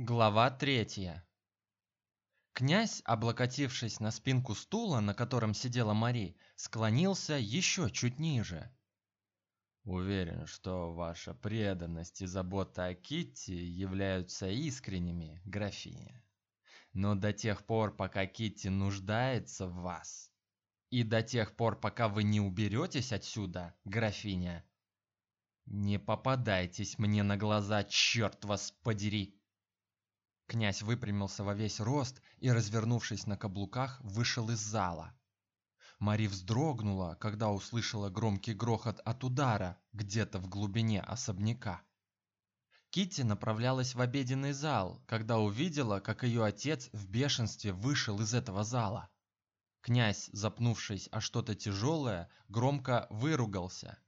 Глава третья. Князь, облокотившись на спинку стула, на котором сидела Мари, склонился еще чуть ниже. Уверен, что ваша преданность и забота о Китти являются искренними, графиня. Но до тех пор, пока Китти нуждается в вас, и до тех пор, пока вы не уберетесь отсюда, графиня, не попадайтесь мне на глаза, черт вас подери. Князь выпрямился во весь рост и, развернувшись на каблуках, вышел из зала. Мари вздрогнула, когда услышала громкий грохот от удара где-то в глубине особняка. Китти направлялась в обеденный зал, когда увидела, как ее отец в бешенстве вышел из этого зала. Князь, запнувшись о что-то тяжелое, громко выругался,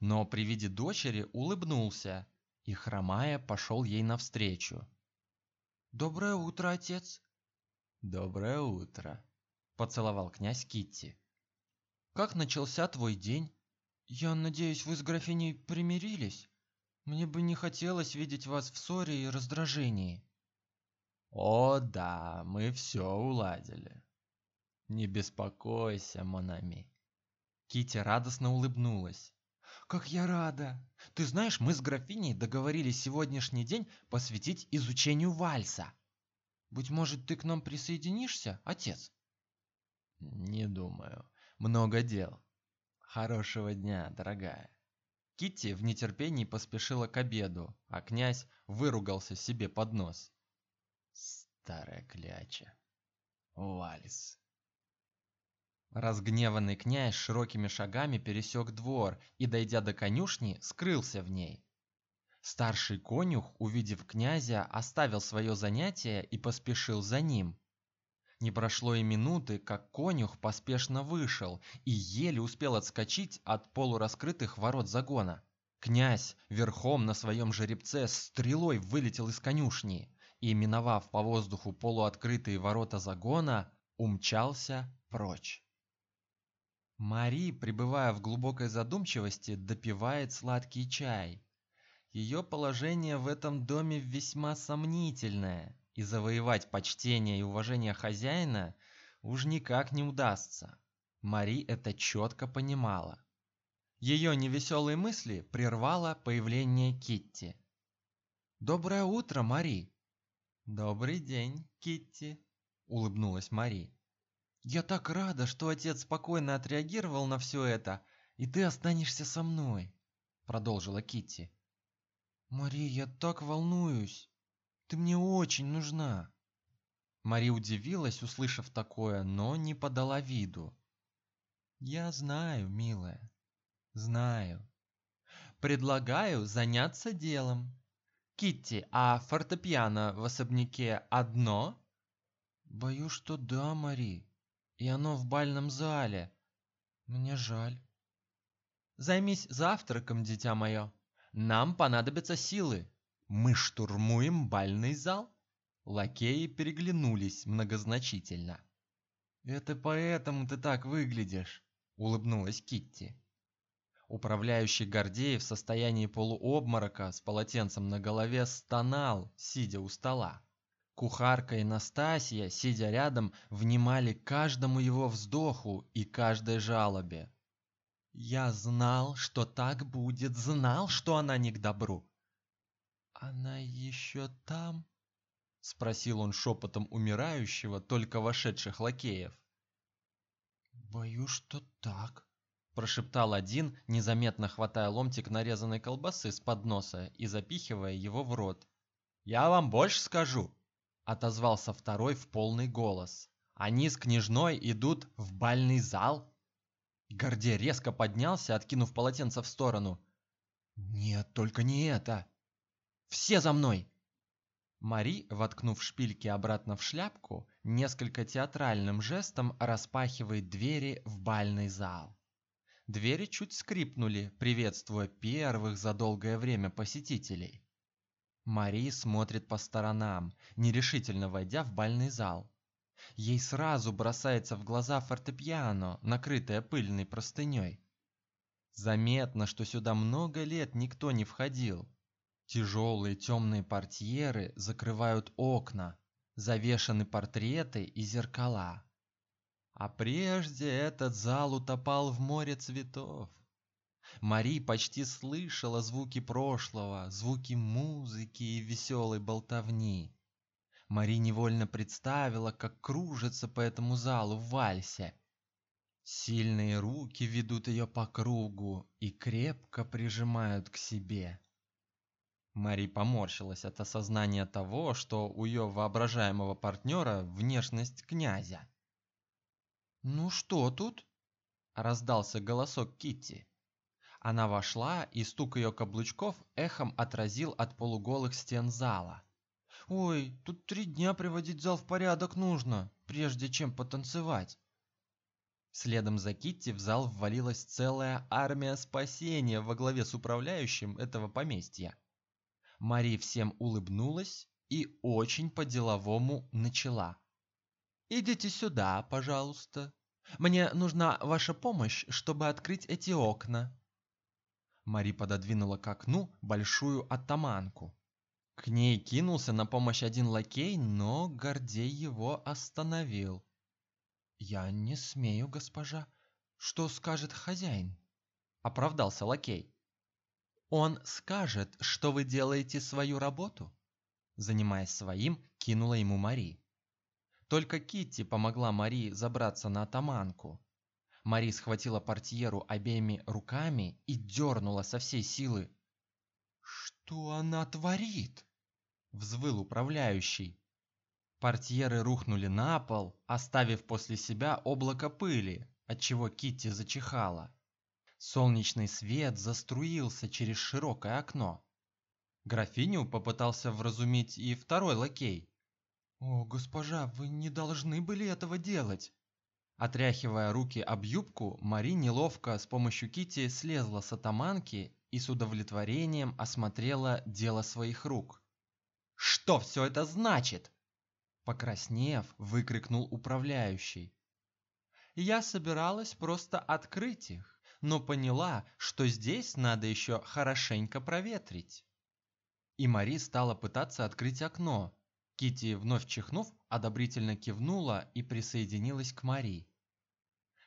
но при виде дочери улыбнулся и хромая пошел ей навстречу. Доброе утро, отец. Доброе утро, поцеловал князь Китти. Как начался твой день? Я надеюсь, вы с графиней примирились. Мне бы не хотелось видеть вас в ссоре и раздражении. О, да, мы все уладили. Не беспокойся, Монами. Кити радостно улыбнулась. Как я рада! Ты знаешь, мы с графиней договорились сегодняшний день посвятить изучению вальса. Быть может, ты к нам присоединишься, отец? Не думаю. Много дел. Хорошего дня, дорогая. Китти в нетерпении поспешила к обеду, а князь выругался себе под нос. Старая кляча. Вальс. Разгневанный князь широкими шагами пересек двор и, дойдя до конюшни, скрылся в ней. Старший конюх, увидев князя, оставил свое занятие и поспешил за ним. Не прошло и минуты, как конюх поспешно вышел и еле успел отскочить от полураскрытых ворот загона. Князь верхом на своем жеребце стрелой вылетел из конюшни и, миновав по воздуху полуоткрытые ворота загона, умчался прочь. Мари, пребывая в глубокой задумчивости, допивает сладкий чай. Ее положение в этом доме весьма сомнительное, и завоевать почтение и уважение хозяина уж никак не удастся. Мари это четко понимала. Ее невеселые мысли прервало появление Китти. Доброе утро, Мари. Добрый день, Китти, улыбнулась Мари. Я так рада, что отец спокойно отреагировал на все это, и ты останешься со мной, продолжила Китти. Мария, я так волнуюсь. Ты мне очень нужна. Мари удивилась, услышав такое, но не подала виду. Я знаю, милая. Знаю. Предлагаю заняться делом. Китти, а фортепиано в особняке одно? Боюсь, что да, Мари. И оно в бальном зале. Мне жаль. Займись завтраком, дитя мое. Нам понадобятся силы. Мы штурмуем бальный зал. Лакеи переглянулись многозначительно. Это поэтому ты так выглядишь, улыбнулась Китти. Управляющий Гордеев в состоянии полуобморока с полотенцем на голове стонал, сидя у стола. Кухарка и Настасья, сидя рядом, внимали каждому его вздоху и каждой жалобе. Я знал, что так будет, знал, что она не к добру. Она еще там? спросил он шепотом умирающего, только вошедших лакеев. Боюсь, что так, прошептал один, незаметно хватая ломтик нарезанной колбасы с подноса и запихивая его в рот. Я вам больше скажу, отозвался второй в полный голос. Они с княжной идут в бальный зал? Гордей резко поднялся, откинув полотенце в сторону. Нет, только не это. Все за мной. Мари, воткнув шпильки обратно в шляпку, несколько театральным жестом распахивает двери в бальный зал. Двери чуть скрипнули, приветствуя первых за долгое время посетителей. Мари смотрит по сторонам, нерешительно войдя в бальный зал. Ей сразу бросается в глаза фортепиано, накрытое пыльной простыней. Заметно, что сюда много лет никто не входил. Тяжелые темные портьеры закрывают окна, завешаны портреты и зеркала. А прежде этот зал утопал в море цветов. Мари почти слышала звуки прошлого, звуки музыки и веселой болтовни. Мари невольно представила, как кружится по этому залу в вальсе. Сильные руки ведут ее по кругу и крепко прижимают к себе. Мари поморщилась от осознания того, что у ее воображаемого партнера внешность князя. Ну что тут? раздался голосок Китти. Она вошла, и стук ее каблучков эхом отразил от полуголых стен зала. Ой, тут три дня приводить зал в порядок нужно, прежде чем потанцевать. Следом за Китти в зал ввалилась целая армия спасения во главе с управляющим этого поместья. Мари всем улыбнулась и очень по-деловому начала: Идите сюда, пожалуйста. Мне нужна ваша помощь, чтобы открыть эти окна. Мари пододвинула к окну большую оттаманку. К ней кинулся на помощь один лакей, но Гордей его остановил. Я не смею, госпожа. Что скажет хозяин? оправдался лакей. Он скажет, что вы делаете свою работу. Занимаясь своим, кинула ему Мари. Только Китти помогла Мари забраться на атаманку. Мари схватила портьеру обеими руками и дернула со всей силы. Что она творит? взвыл управляющий. Портьеры рухнули на пол, оставив после себя облако пыли, от чего Китти зачихала. Солнечный свет заструился через широкое окно. Графиню попытался вразумить и второй лакей. О, госпожа, вы не должны были этого делать. Отряхивая руки об юбку, Мари неловко с помощью кити слезла с атаманки и с удовлетворением осмотрела дело своих рук. Что все это значит? Покраснев, выкрикнул управляющий. Я собиралась просто открыть их, но поняла, что здесь надо еще хорошенько проветрить. И Мари стала пытаться открыть окно, Кити, вновь чихнув, одобрительно кивнула и присоединилась к Мари.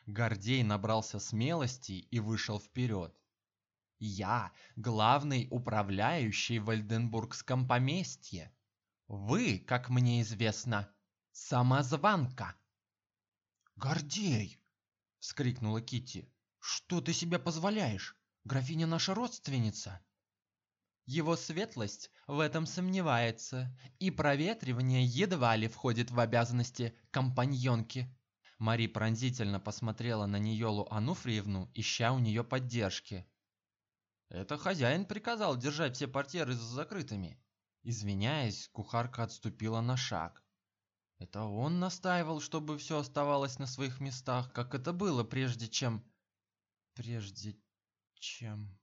Гордей набрался смелости и вышел вперед. Я главный управляющий в Эльденбургском поместье. Вы, как мне известно, самозванка. Гордей, вскрикнула Кити. Что ты себе позволяешь? Графиня наша родственница. Его светлость в этом сомневается, и проветривание едва ли входит в обязанности компаньонки. Мари пронзительно посмотрела на Ниолу Ануфриевну, ища у нее поддержки. Это хозяин приказал держать все портьеры закрытыми. Извиняясь, кухарка отступила на шаг. Это он настаивал, чтобы все оставалось на своих местах, как это было прежде чем прежде чем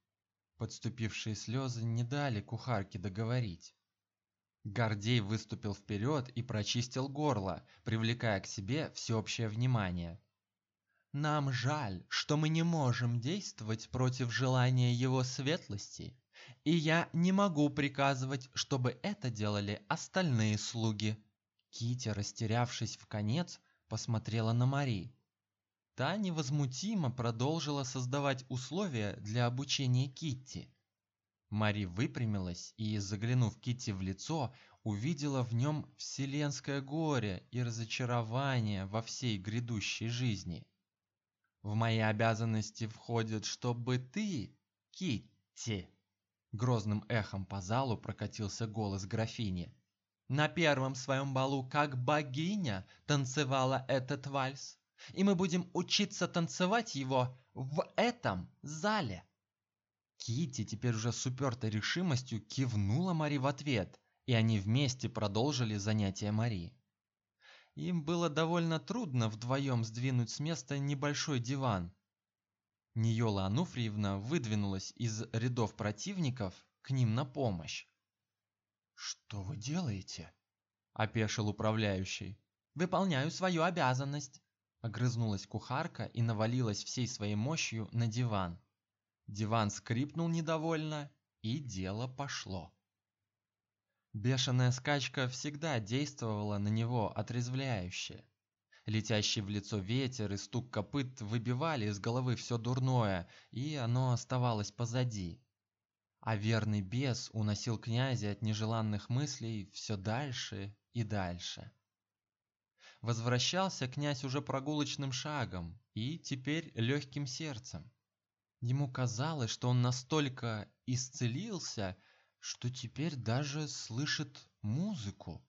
Подступившие слезы не дали кухарке договорить. Гордей выступил вперед и прочистил горло, привлекая к себе всеобщее внимание. Нам жаль, что мы не можем действовать против желания его светлости, и я не могу приказывать, чтобы это делали остальные слуги. Китя, растерявшись в конец, посмотрела на Мари. Та невозмутимо продолжила создавать условия для обучения Китти. Мари выпрямилась и, заглянув Китти в лицо, увидела в нем вселенское горе и разочарование во всей грядущей жизни. В мои обязанности входит, чтобы ты, Китти, грозным эхом по залу прокатился голос графини. На первом своем балу как богиня танцевала этот вальс и мы будем учиться танцевать его в этом зале. Кити теперь уже с упертой решимостью кивнула Мари в ответ, и они вместе продолжили занятия Мари. Им было довольно трудно вдвоем сдвинуть с места небольшой диван. Ниола Ануфриевна выдвинулась из рядов противников к ним на помощь. Что вы делаете? опешил управляющий. Выполняю свою обязанность, Огрызнулась кухарка и навалилась всей своей мощью на диван. Диван скрипнул недовольно, и дело пошло. Бешеная скачка всегда действовала на него отрезвляюще. Летящий в лицо ветер и стук копыт выбивали из головы все дурное, и оно оставалось позади. А верный бес уносил князя от нежеланных мыслей все дальше и дальше. Возвращался князь уже прогулочным шагом и теперь легким сердцем. Ему казалось, что он настолько исцелился, что теперь даже слышит музыку.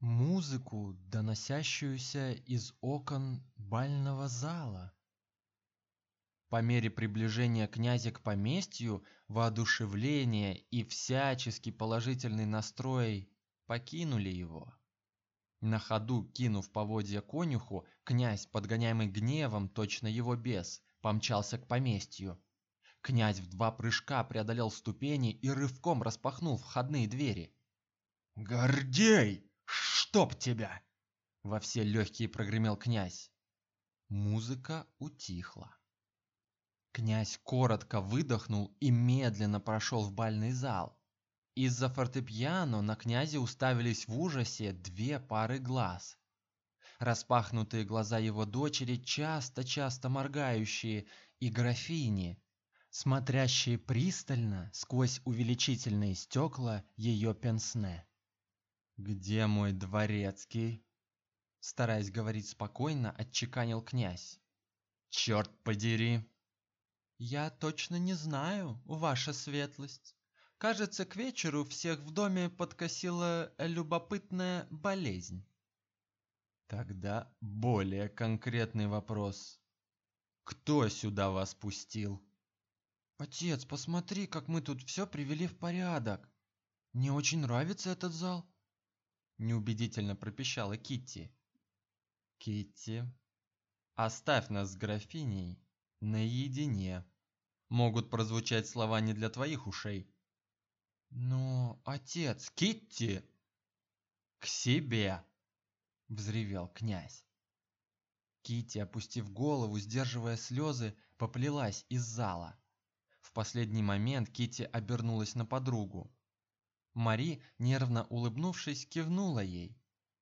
Музыку, доносящуюся из окон бального зала. По мере приближения князя к поместью, воодушевление и всяческий положительный настрой покинули его. На ходу, кинув поводья конюху, князь, подгоняемый гневом, точно его бес, помчался к поместью. Князь в два прыжка преодолел ступени и рывком распахнул входные двери. Гордей! Чтоб тебя!» Во все легкие прогремел князь. Музыка утихла. Князь коротко выдохнул и медленно прошел в бальный зал. Из-за фортепиано на князя уставились в ужасе две пары глаз. Распахнутые глаза его дочери, часто-часто моргающие, и графини, смотрящие пристально сквозь увеличительные стекла ее пенсне. Где мой дворецкий? Стараясь говорить спокойно, отчеканил князь. Черт подери! Я точно не знаю, ваша светлость. Кажется, к вечеру всех в доме подкосила любопытная болезнь. Тогда более конкретный вопрос. Кто сюда вас пустил? Отец, посмотри, как мы тут все привели в порядок. Мне очень нравится этот зал неубедительно пропищала Китти. Китти, оставь нас с графиней наедине. Могут прозвучать слова не для твоих ушей. Но, отец, Китти, к себе, взревел князь. Китти, опустив голову, сдерживая слезы, поплелась из зала. В последний момент Китти обернулась на подругу. Мари, нервно улыбнувшись, кивнула ей.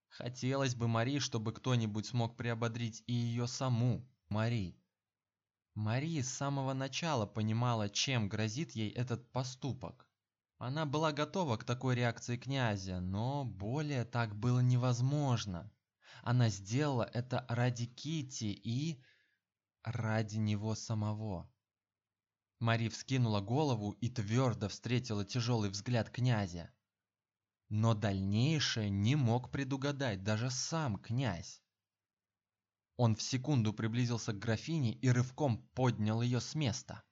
Хотелось бы Мари, чтобы кто-нибудь смог приободрить и ее саму, Мари. Мари с самого начала понимала, чем грозит ей этот поступок. Она была готова к такой реакции князя, но более так было невозможно. Она сделала это ради Кити и ради него самого. Мари вскинула голову и твердо встретила тяжелый взгляд князя. Но дальнейшее не мог предугадать даже сам князь. Он в секунду приблизился к графине и рывком поднял ее с места.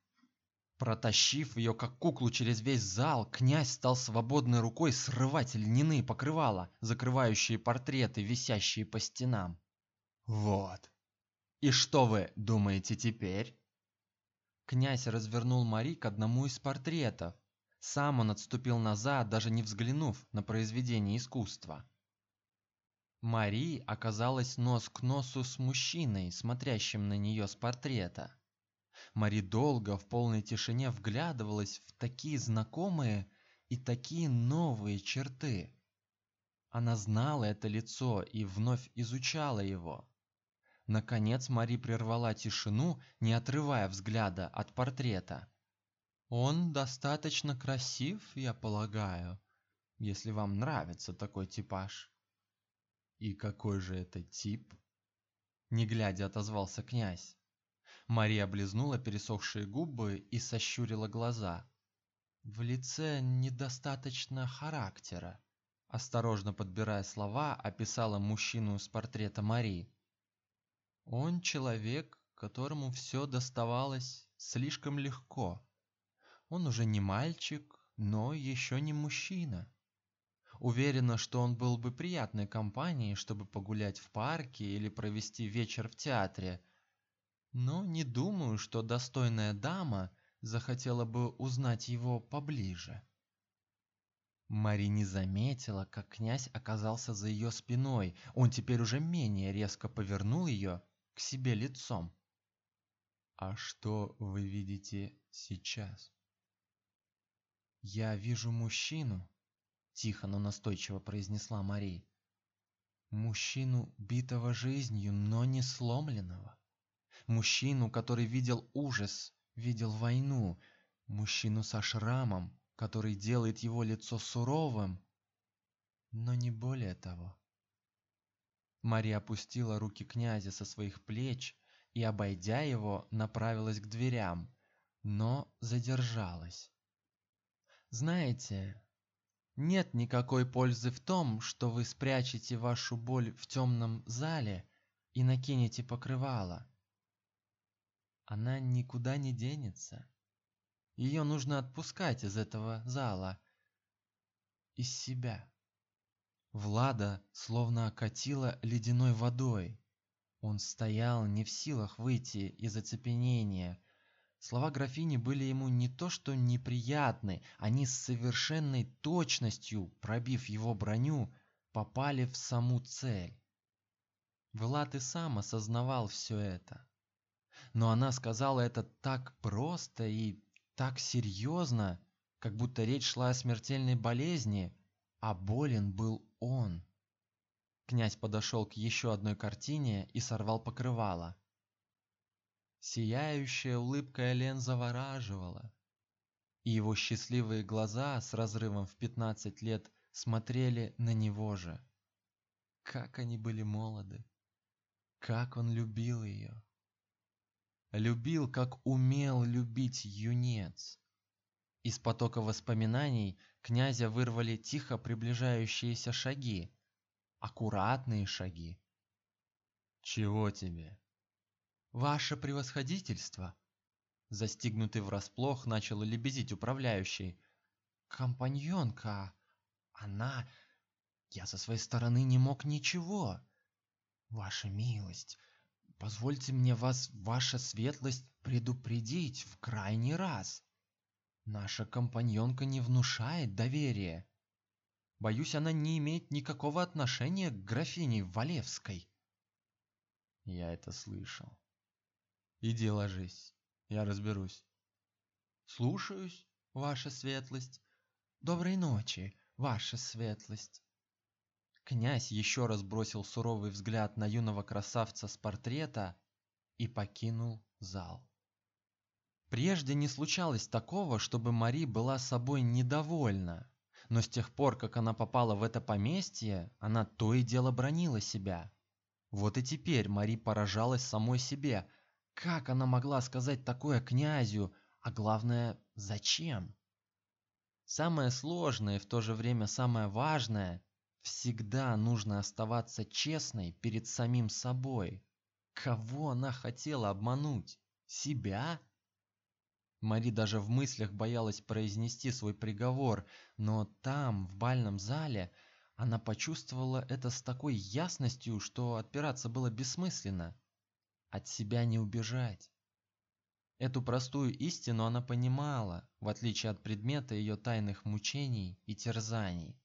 Протащив ее как куклу через весь зал, князь стал свободной рукой срывать льняные покрывала, закрывающие портреты, висящие по стенам. Вот. И что вы думаете теперь? Князь развернул Мари к одному из портретов. Сам он отступил назад, даже не взглянув на произведение искусства. Мари оказалась нос к носу с мужчиной, смотрящим на нее с портрета. Мари долго в полной тишине вглядывалась в такие знакомые и такие новые черты. Она знала это лицо и вновь изучала его. Наконец Мари прервала тишину, не отрывая взгляда от портрета. Он достаточно красив, я полагаю, если вам нравится такой типаж. И какой же это тип? Не глядя, отозвался князь. Мария облизнула пересохшие губы и сощурила глаза. В лице недостаточно характера. Осторожно подбирая слова, описала мужчину с портрета Марии. Он человек, которому все доставалось слишком легко. Он уже не мальчик, но еще не мужчина. Уверена, что он был бы приятной компанией, чтобы погулять в парке или провести вечер в театре. Но не думаю, что достойная дама захотела бы узнать его поближе. Мари не заметила, как князь оказался за ее спиной. Он теперь уже менее резко повернул ее к себе лицом. А что вы видите сейчас? Я вижу мужчину, тихо, но настойчиво произнесла Мари. Мужчину, битого жизнью, но не сломленного. Мужчину, который видел ужас, видел войну, мужчину со шрамом, который делает его лицо суровым, но не более того. Мария опустила руки князя со своих плеч и, обойдя его, направилась к дверям, но задержалась. Знаете, нет никакой пользы в том, что вы спрячете вашу боль в темном зале и накинете покрывало. Она никуда не денется. Ее нужно отпускать из этого зала, из себя. Влада словно окатила ледяной водой. Он стоял не в силах выйти из оцепенения, Слова графини были ему не то что неприятны, они с совершенной точностью, пробив его броню, попали в саму цель. Влад и сам осознавал все это. Но она сказала это так просто и так серьезно, как будто речь шла о смертельной болезни, а болен был он. Князь подошел к еще одной картине и сорвал покрывало. Сияющая улыбка Элен завораживала, и его счастливые глаза с разрывом в пятнадцать лет смотрели на него же. Как они были молоды, как он любил ее, любил, как умел любить юнец. Из потока воспоминаний князя вырвали тихо приближающиеся шаги, аккуратные шаги. Чего тебе? Ваше превосходительство, застигнутый врасплох, начал лебезить управляющий. Компаньонка, она я со своей стороны не мог ничего. Ваша милость, позвольте мне вас, ваша светлость, предупредить в крайний раз. Наша компаньонка не внушает доверия. Боюсь, она не имеет никакого отношения к графине Валевской. Я это слышал. Иди ложись, я разберусь. Слушаюсь, ваша светлость. Доброй ночи, ваша светлость. Князь еще раз бросил суровый взгляд на юного красавца с портрета и покинул зал. Прежде не случалось такого, чтобы Мари была собой недовольна, но с тех пор, как она попала в это поместье, она то и дело бронила себя. Вот и теперь Мари поражалась самой себе, как она могла сказать такое князю, а главное, зачем? Самое сложное и в то же время самое важное всегда нужно оставаться честной перед самим собой. Кого она хотела обмануть? Себя? Мари даже в мыслях боялась произнести свой приговор, но там, в бальном зале, она почувствовала это с такой ясностью, что отпираться было бессмысленно. От себя не убежать. Эту простую истину она понимала, в отличие от предмета ее тайных мучений и терзаний.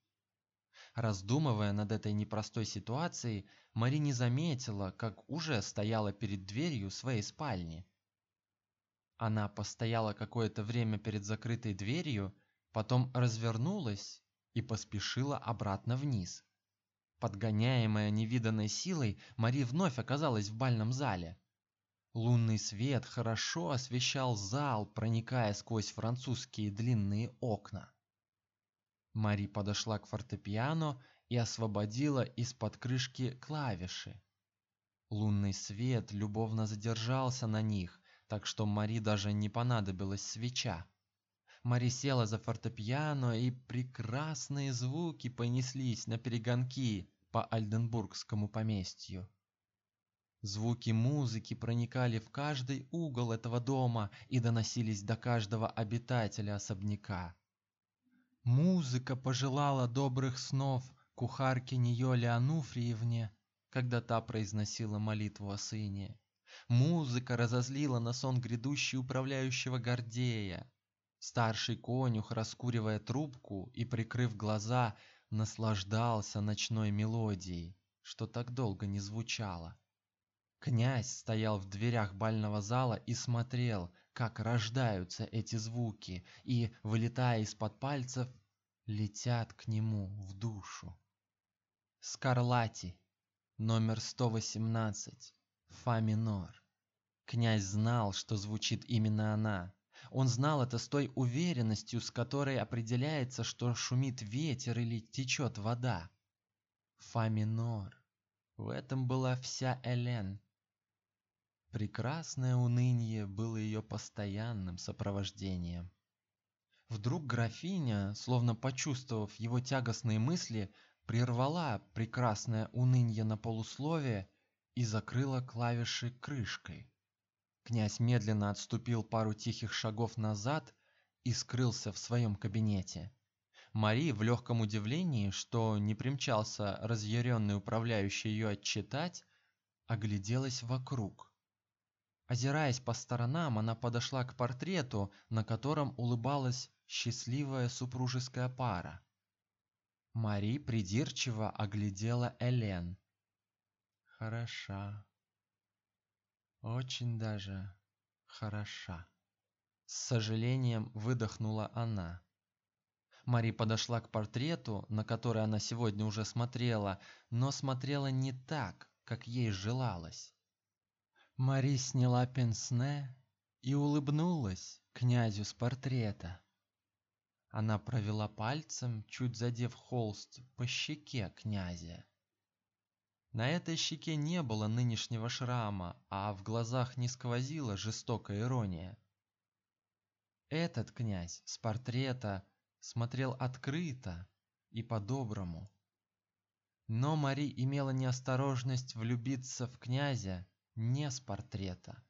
Раздумывая над этой непростой ситуацией, Мари не заметила, как уже стояла перед дверью своей спальни. Она постояла какое-то время перед закрытой дверью, потом развернулась и поспешила обратно вниз. Подгоняемая невиданной силой, Мари вновь оказалась в бальном зале. Лунный свет хорошо освещал зал, проникая сквозь французские длинные окна. Мари подошла к фортепиано и освободила из-под крышки клавиши. Лунный свет любовно задержался на них, так что Мари даже не понадобилась свеча. Мари села за фортепиано, и прекрасные звуки понеслись на перегонки по Альденбургскому поместью. Звуки музыки проникали в каждый угол этого дома и доносились до каждого обитателя особняка. Музыка пожелала добрых снов кухарке Ниоле Ануфриевне, когда та произносила молитву о сыне. Музыка разозлила на сон грядущий управляющего Гордея. Старший конюх, раскуривая трубку и прикрыв глаза, наслаждался ночной мелодией, что так долго не звучало. Князь стоял в дверях бального зала и смотрел, как рождаются эти звуки, и, вылетая из-под пальцев, летят к нему в душу. Скарлати, номер 118, фа минор. Князь знал, что звучит именно она. Он знал это с той уверенностью, с которой определяется, что шумит ветер или течет вода. Фа минор. В этом была вся Элен. Прекрасное уныние было ее постоянным сопровождением. Вдруг графиня, словно почувствовав его тягостные мысли, прервала прекрасное уныние на полусловие и закрыла клавиши крышкой. Князь медленно отступил пару тихих шагов назад и скрылся в своем кабинете. Мари в легком удивлении, что не примчался разъяренный управляющий ее отчитать, огляделась вокруг. Озираясь по сторонам, она подошла к портрету, на котором улыбалась счастливая супружеская пара. Мари придирчиво оглядела Элен. Хороша. Очень даже хороша. С сожалением выдохнула она. Мари подошла к портрету, на который она сегодня уже смотрела, но смотрела не так, как ей желалось. Мари сняла пенсне и улыбнулась князю с портрета. Она провела пальцем, чуть задев холст, по щеке князя. На этой щеке не было нынешнего шрама, а в глазах не сквозила жестокая ирония. Этот князь с портрета смотрел открыто и по-доброму. Но Мари имела неосторожность влюбиться в князя не с портрета.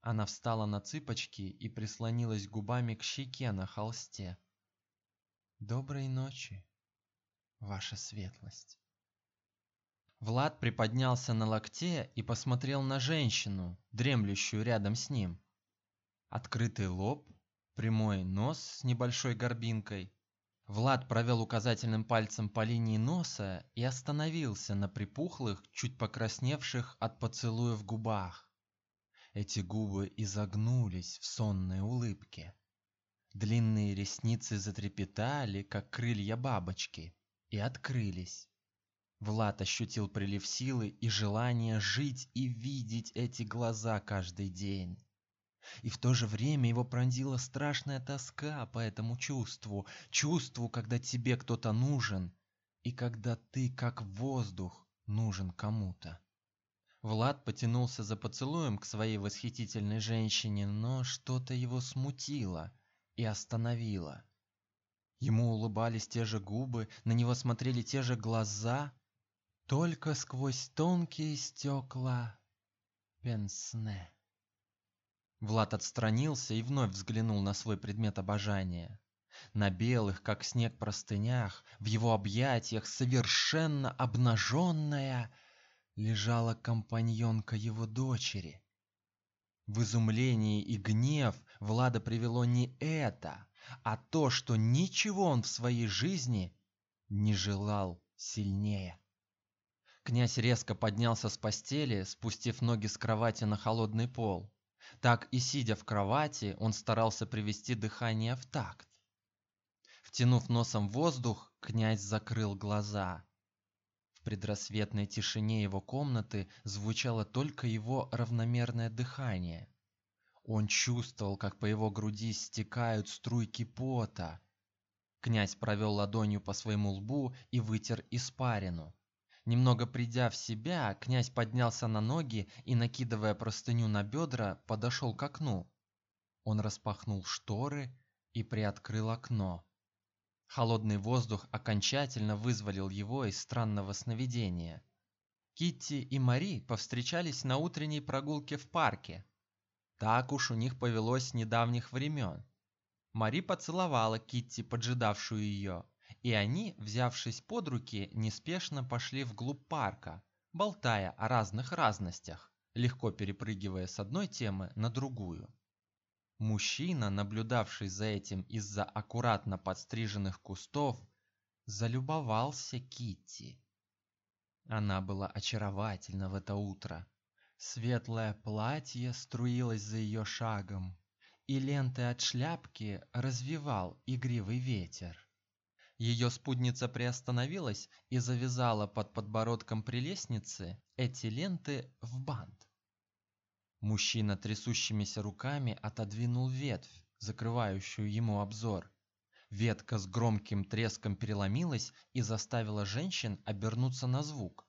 Она встала на цыпочки и прислонилась губами к щеке на холсте. Доброй ночи, ваша светлость. Влад приподнялся на локте и посмотрел на женщину, дремлющую рядом с ним. Открытый лоб, прямой нос с небольшой горбинкой. Влад провел указательным пальцем по линии носа и остановился на припухлых, чуть покрасневших от поцелуев губах. Эти губы изогнулись в сонной улыбке. Длинные ресницы затрепетали, как крылья бабочки, и открылись. Влад ощутил прилив силы и желание жить и видеть эти глаза каждый день. И в то же время его пронзила страшная тоска по этому чувству, чувству, когда тебе кто-то нужен, и когда ты, как воздух, нужен кому-то. Влад потянулся за поцелуем к своей восхитительной женщине, но что-то его смутило и остановило. Ему улыбались те же губы, на него смотрели те же глаза, только сквозь тонкие стекла пенсне. Влад отстранился и вновь взглянул на свой предмет обожания. На белых, как снег, простынях, в его объятиях совершенно обнаженная лежала компаньонка его дочери. В изумлении и гнев Влада привело не это, а то, что ничего он в своей жизни не желал сильнее. Князь резко поднялся с постели, спустив ноги с кровати на холодный пол. Так и сидя в кровати, он старался привести дыхание в такт. Втянув носом воздух, князь закрыл глаза. В предрассветной тишине его комнаты звучало только его равномерное дыхание. Он чувствовал, как по его груди стекают струйки пота. Князь провел ладонью по своему лбу и вытер испарину. Немного придя в себя, князь поднялся на ноги и, накидывая простыню на бедра, подошел к окну. Он распахнул шторы и приоткрыл окно. Холодный воздух окончательно вызволил его из странного сновидения. Китти и Мари повстречались на утренней прогулке в парке. Так уж у них повелось с недавних времен. Мари поцеловала Китти, поджидавшую ее, и они, взявшись под руки, неспешно пошли вглубь парка, болтая о разных разностях, легко перепрыгивая с одной темы на другую. Мужчина, наблюдавший за этим из-за аккуратно подстриженных кустов, залюбовался Китти. Она была очаровательна в это утро. Светлое платье струилось за ее шагом, и ленты от шляпки развивал игривый ветер. Ее спутница приостановилась и завязала под подбородком прелестницы эти ленты в бант. Мужчина трясущимися руками отодвинул ветвь, закрывающую ему обзор. Ветка с громким треском переломилась и заставила женщин обернуться на звук.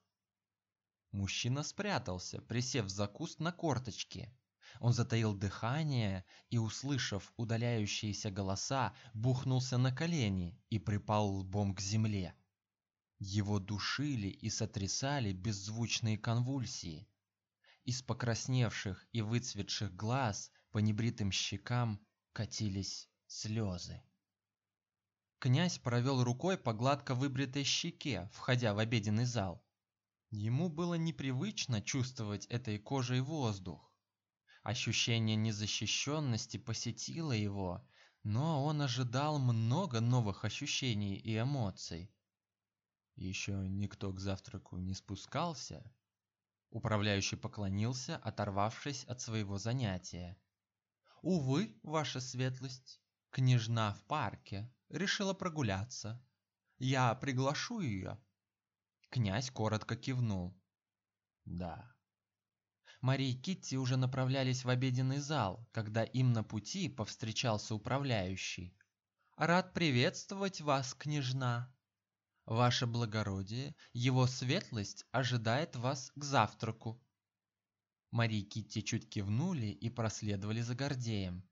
Мужчина спрятался, присев за куст на корточки. Он затаил дыхание и, услышав удаляющиеся голоса, бухнулся на колени и припал лбом к земле. Его душили и сотрясали беззвучные конвульсии. Из покрасневших и выцветших глаз по небритым щекам катились слезы. Князь провел рукой по гладко выбритой щеке, входя в обеденный зал. Ему было непривычно чувствовать этой кожей воздух. Ощущение незащищенности посетило его, но он ожидал много новых ощущений и эмоций. Еще никто к завтраку не спускался. Управляющий поклонился, оторвавшись от своего занятия. Увы, ваша светлость, княжна в парке решила прогуляться. Я приглашу ее. Князь коротко кивнул. Да. Мария и Китти уже направлялись в обеденный зал, когда им на пути повстречался управляющий. Рад приветствовать вас, княжна. Ваше благородие, его светлость ожидает вас к завтраку. Мария и Китти чуть кивнули и проследовали за Гордеем.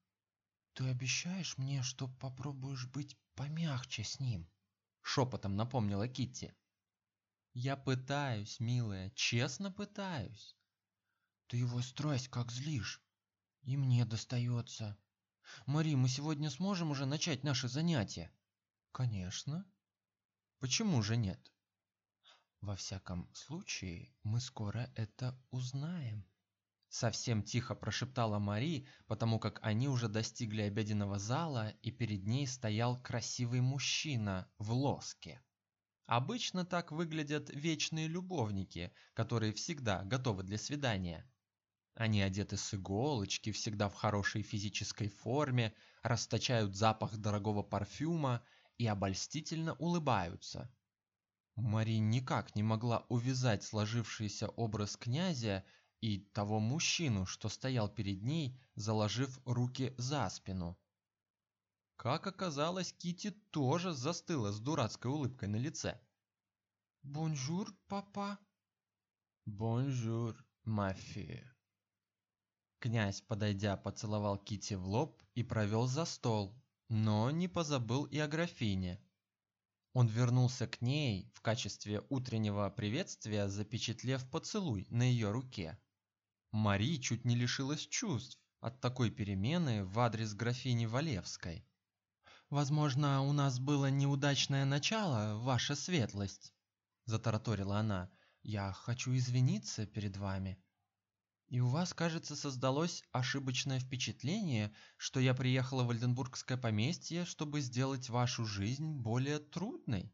Ты обещаешь мне, что попробуешь быть помягче с ним? Шепотом напомнила Китти. Я пытаюсь, милая, честно пытаюсь. Ты его страсть как злишь. И мне достается. Мари, мы сегодня сможем уже начать наши занятия? Конечно. Почему же нет? Во всяком случае, мы скоро это узнаем. Совсем тихо прошептала Мари, потому как они уже достигли обеденного зала, и перед ней стоял красивый мужчина в лоске. Обычно так выглядят вечные любовники, которые всегда готовы для свидания. Они одеты с иголочки, всегда в хорошей физической форме, расточают запах дорогого парфюма и обольстительно улыбаются. Мари никак не могла увязать сложившийся образ князя и того мужчину, что стоял перед ней, заложив руки за спину. Как оказалось, Кити тоже застыла с дурацкой улыбкой на лице. "Bonjour, papa". "Bonjour, ma fille". Князь, подойдя, поцеловал Кити в лоб и провел за стол, но не позабыл и о графине. Он вернулся к ней в качестве утреннего приветствия, запечатлев поцелуй на ее руке. Мари чуть не лишилась чувств от такой перемены в адрес графини Валевской. Возможно, у нас было неудачное начало, ваша светлость, затараторила она. Я хочу извиниться перед вами. И у вас, кажется, создалось ошибочное впечатление, что я приехала в Ольденбургское поместье, чтобы сделать вашу жизнь более трудной.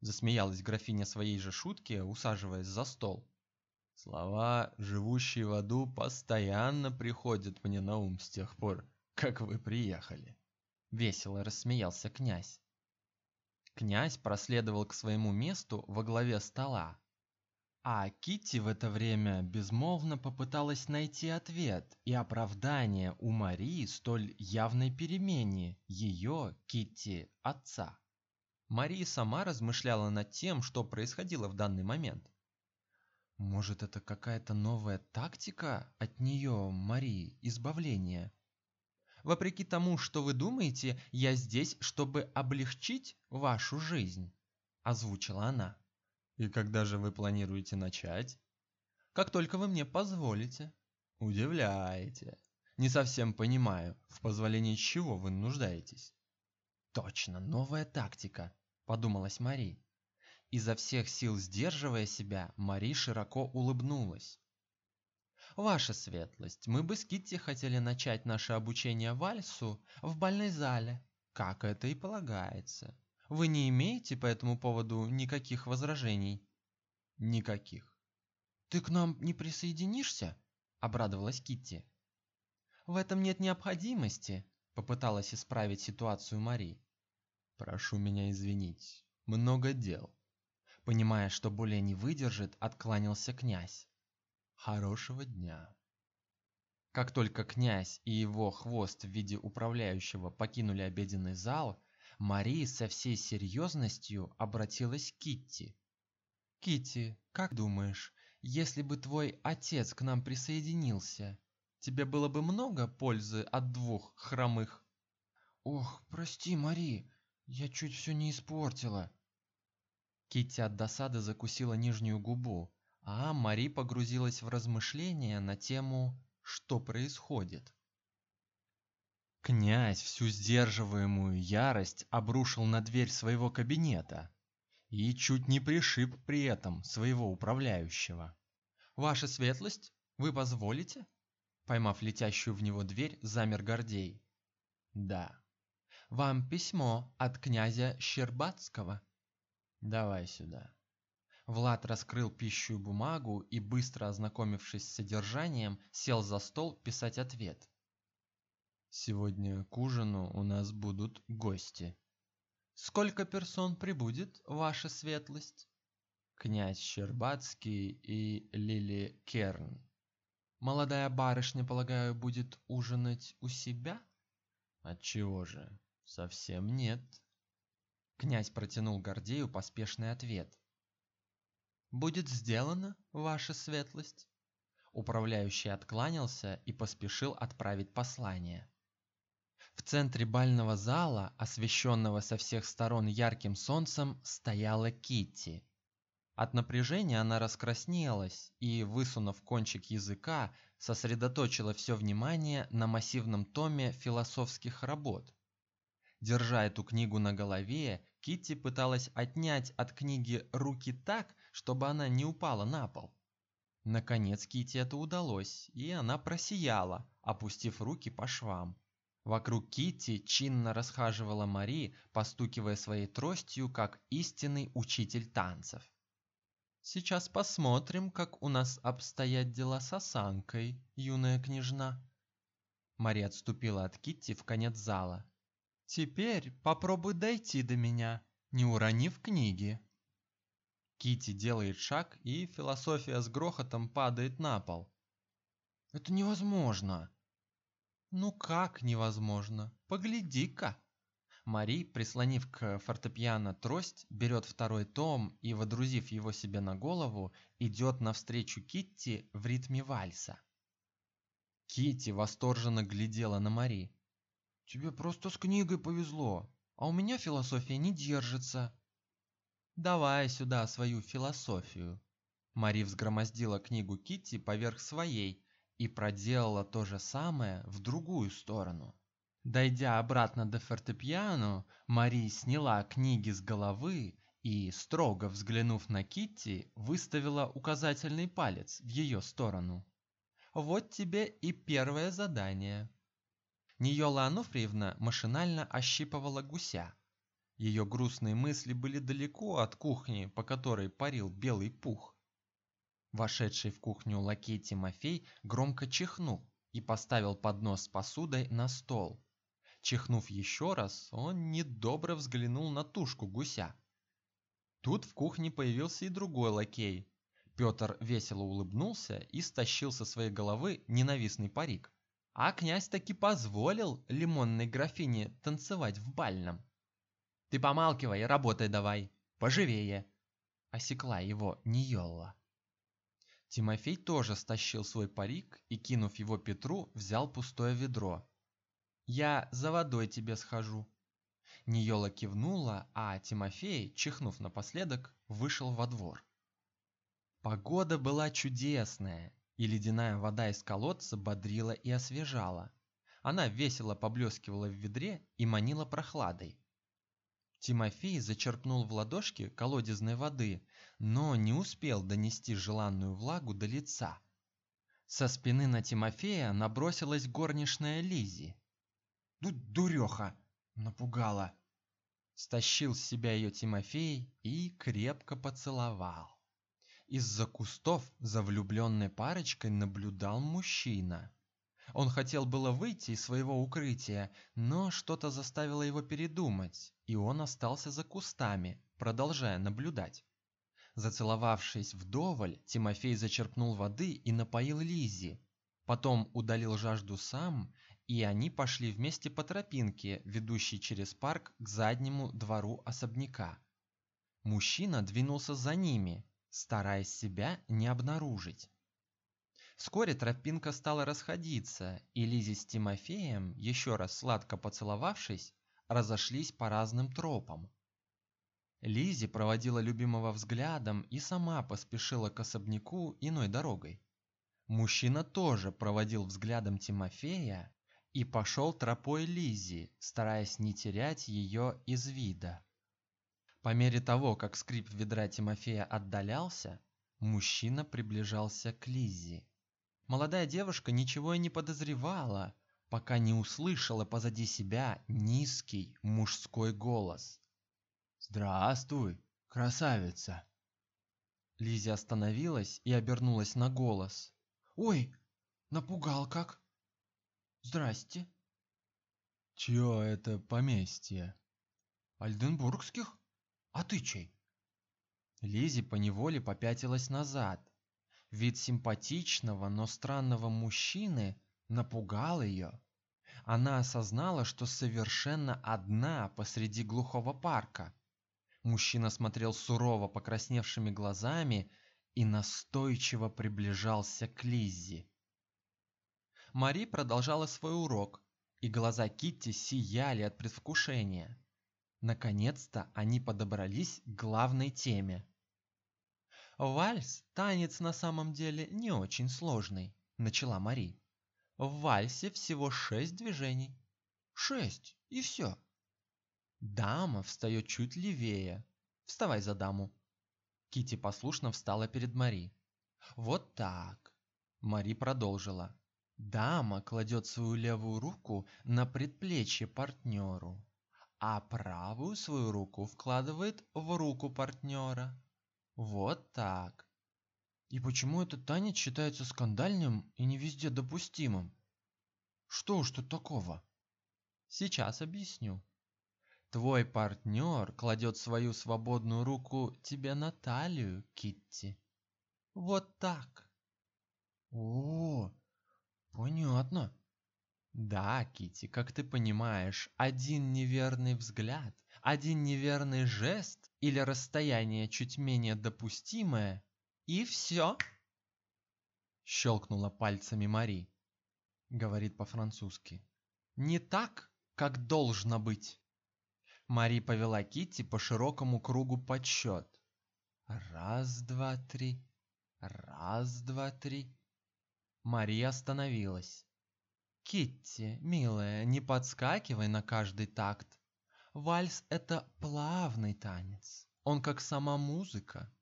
Засмеялась графиня своей же шутки, усаживаясь за стол. Слова, живущие в аду, постоянно приходят мне на ум с тех пор, как вы приехали. Весело рассмеялся князь. Князь проследовал к своему месту во главе стола, а Китти в это время безмолвно попыталась найти ответ и оправдание у Марии столь явной перемене ее Китти отца. Мария сама размышляла над тем, что происходило в данный момент. Может, это какая-то новая тактика от нее, Марии, избавления? Вопреки тому, что вы думаете, я здесь, чтобы облегчить вашу жизнь, озвучила она. И когда же вы планируете начать? Как только вы мне позволите. Удивляете. Не совсем понимаю, в позволении чего вы нуждаетесь. Точно, новая тактика, подумалась Мария. Изо всех сил сдерживая себя, Мари широко улыбнулась. Ваша светлость, мы бы с Китти хотели начать наше обучение вальсу в бальной зале, как это и полагается. Вы не имеете по этому поводу никаких возражений? Никаких. Ты к нам не присоединишься? обрадовалась Китти. В этом нет необходимости, попыталась исправить ситуацию Мари. Прошу меня извинить, много дел. Понимая, что более не выдержит, откланялся князь. Хорошего дня. Как только князь и его хвост в виде управляющего покинули обеденный зал, Мария со всей серьезностью обратилась к Китти. Китти, как думаешь, если бы твой отец к нам присоединился, тебе было бы много пользы от двух хромых? Ох, прости, Мари, я чуть все не испортила. Китти от досады закусила нижнюю губу, а Мари погрузилась в размышления на тему «Что происходит?». Князь всю сдерживаемую ярость обрушил на дверь своего кабинета и чуть не пришиб при этом своего управляющего. Ваша светлость, вы позволите? Поймав летящую в него дверь, замер Гордей. Да. Вам письмо от князя Щербатского. Давай сюда. Влад раскрыл пищу бумагу и, быстро ознакомившись с содержанием, сел за стол писать ответ. Сегодня к ужину у нас будут гости. Сколько персон прибудет, ваша светлость? Князь Щербатский и Лили Керн. Молодая барышня, полагаю, будет ужинать у себя? Отчего же? Совсем нет. Князь протянул Гордею поспешный ответ. Будет сделано, ваша светлость. Управляющий откланялся и поспешил отправить послание. В центре бального зала, освещенного со всех сторон ярким солнцем, стояла Китти. От напряжения она раскраснелась и, высунув кончик языка, сосредоточила все внимание на массивном томе философских работ. Держа эту книгу на голове, Китти пыталась отнять от книги руки так, чтобы она не упала на пол. Наконец Китти это удалось, и она просияла, опустив руки по швам. Вокруг Китти чинно расхаживала Мари, постукивая своей тростью, как истинный учитель танцев. Сейчас посмотрим, как у нас обстоят дела с осанкой, юная княжна. Мария отступила от Китти в конец зала. Теперь попробуй дойти до меня, не уронив книги. Китти делает шаг, и философия с грохотом падает на пол. Это невозможно. Ну как невозможно? Погляди-ка. Мари, прислонив к фортепиано трость, берет второй том и, водрузив его себе на голову, идет навстречу Китти в ритме вальса. Китти восторженно глядела на Мари. Тебе просто с книгой повезло, а у меня философия не держится. Давай сюда свою философию. Мари взгромоздила книгу Китти поверх своей и проделала то же самое в другую сторону. Дойдя обратно до фортепиано, Мари сняла книги с головы и, строго взглянув на Китти, выставила указательный палец в ее сторону. Вот тебе и первое задание. Ниола Ануфриевна машинально ощипывала гуся. Ее грустные мысли были далеко от кухни, по которой парил белый пух. Вошедший в кухню лакей Тимофей громко чихнул и поставил поднос с посудой на стол. Чихнув еще раз, он недобро взглянул на тушку гуся. Тут в кухне появился и другой лакей. Петр весело улыбнулся и стащил со своей головы ненавистный парик. А князь таки позволил лимонной графине танцевать в бальном. Ты помалкивай, работай давай, поживее, осекла его Ниолла. Тимофей тоже стащил свой парик и, кинув его Петру, взял пустое ведро. Я за водой тебе схожу. Ниола кивнула, а Тимофей, чихнув напоследок, вышел во двор. Погода была чудесная, и ледяная вода из колодца бодрила и освежала. Она весело поблескивала в ведре и манила прохладой. Тимофей зачерпнул в ладошки колодезной воды, но не успел донести желанную влагу до лица. Со спины на Тимофея набросилась горничная Лизи. "Ну, дуреха, напугала". Стащил с себя ее Тимофей и крепко поцеловал. Из-за кустов за влюбленной парочкой наблюдал мужчина. Он хотел было выйти из своего укрытия, но что-то заставило его передумать, и он остался за кустами, продолжая наблюдать. Зацеловавшись вдоволь, Тимофей зачерпнул воды и напоил Лизи. Потом удалил жажду сам, и они пошли вместе по тропинке, ведущей через парк к заднему двору особняка. Мужчина двинулся за ними, стараясь себя не обнаружить. Вскоре тропинка стала расходиться, и Лизи с Тимофеем, еще раз сладко поцеловавшись, разошлись по разным тропам. Лизи проводила любимого взглядом и сама поспешила к особняку иной дорогой. Мужчина тоже проводил взглядом Тимофея и пошел тропой Лизи, стараясь не терять ее из вида. По мере того, как скрип ведра Тимофея отдалялся, мужчина приближался к Лизе. Молодая девушка ничего и не подозревала, пока не услышала позади себя низкий мужской голос. Здравствуй, красавица. Лиза остановилась и обернулась на голос. Ой, напугал как. Здрасте. Чье это поместье? Альденбургских? А ты чей? Лизи поневоле попятилась назад. Вид симпатичного, но странного мужчины напугал ее. Она осознала, что совершенно одна посреди глухого парка. Мужчина смотрел сурово покрасневшими глазами и настойчиво приближался к Лиззи. Мари продолжала свой урок, и глаза Китти сияли от предвкушения. Наконец-то они подобрались к главной теме. Вальс танец на самом деле не очень сложный, начала Мари. В вальсе всего шесть движений. Шесть и все. Дама встает чуть левее. Вставай за даму. Кити послушно встала перед Мари. Вот так. Мари продолжила. Дама кладет свою левую руку на предплечье партнеру, а правую свою руку вкладывает в руку партнера. Вот так. И почему этот танец считается скандальным и не везде допустимым? Что уж тут такого? Сейчас объясню. Твой партнер кладет свою свободную руку тебе на талию, Китти. Вот так. О, понятно. Да, Китти, как ты понимаешь, один неверный взгляд, один неверный жест или расстояние чуть менее допустимое, и все. Щелкнула пальцами Мари. Говорит по-французски. Не так, как должно быть. Мари повела Китти по широкому кругу подсчет. Раз, два, три. Раз, два, три. Мари остановилась. Китти, милая, не подскакивай на каждый такт. Вальс это плавный танец. Он как сама музыка.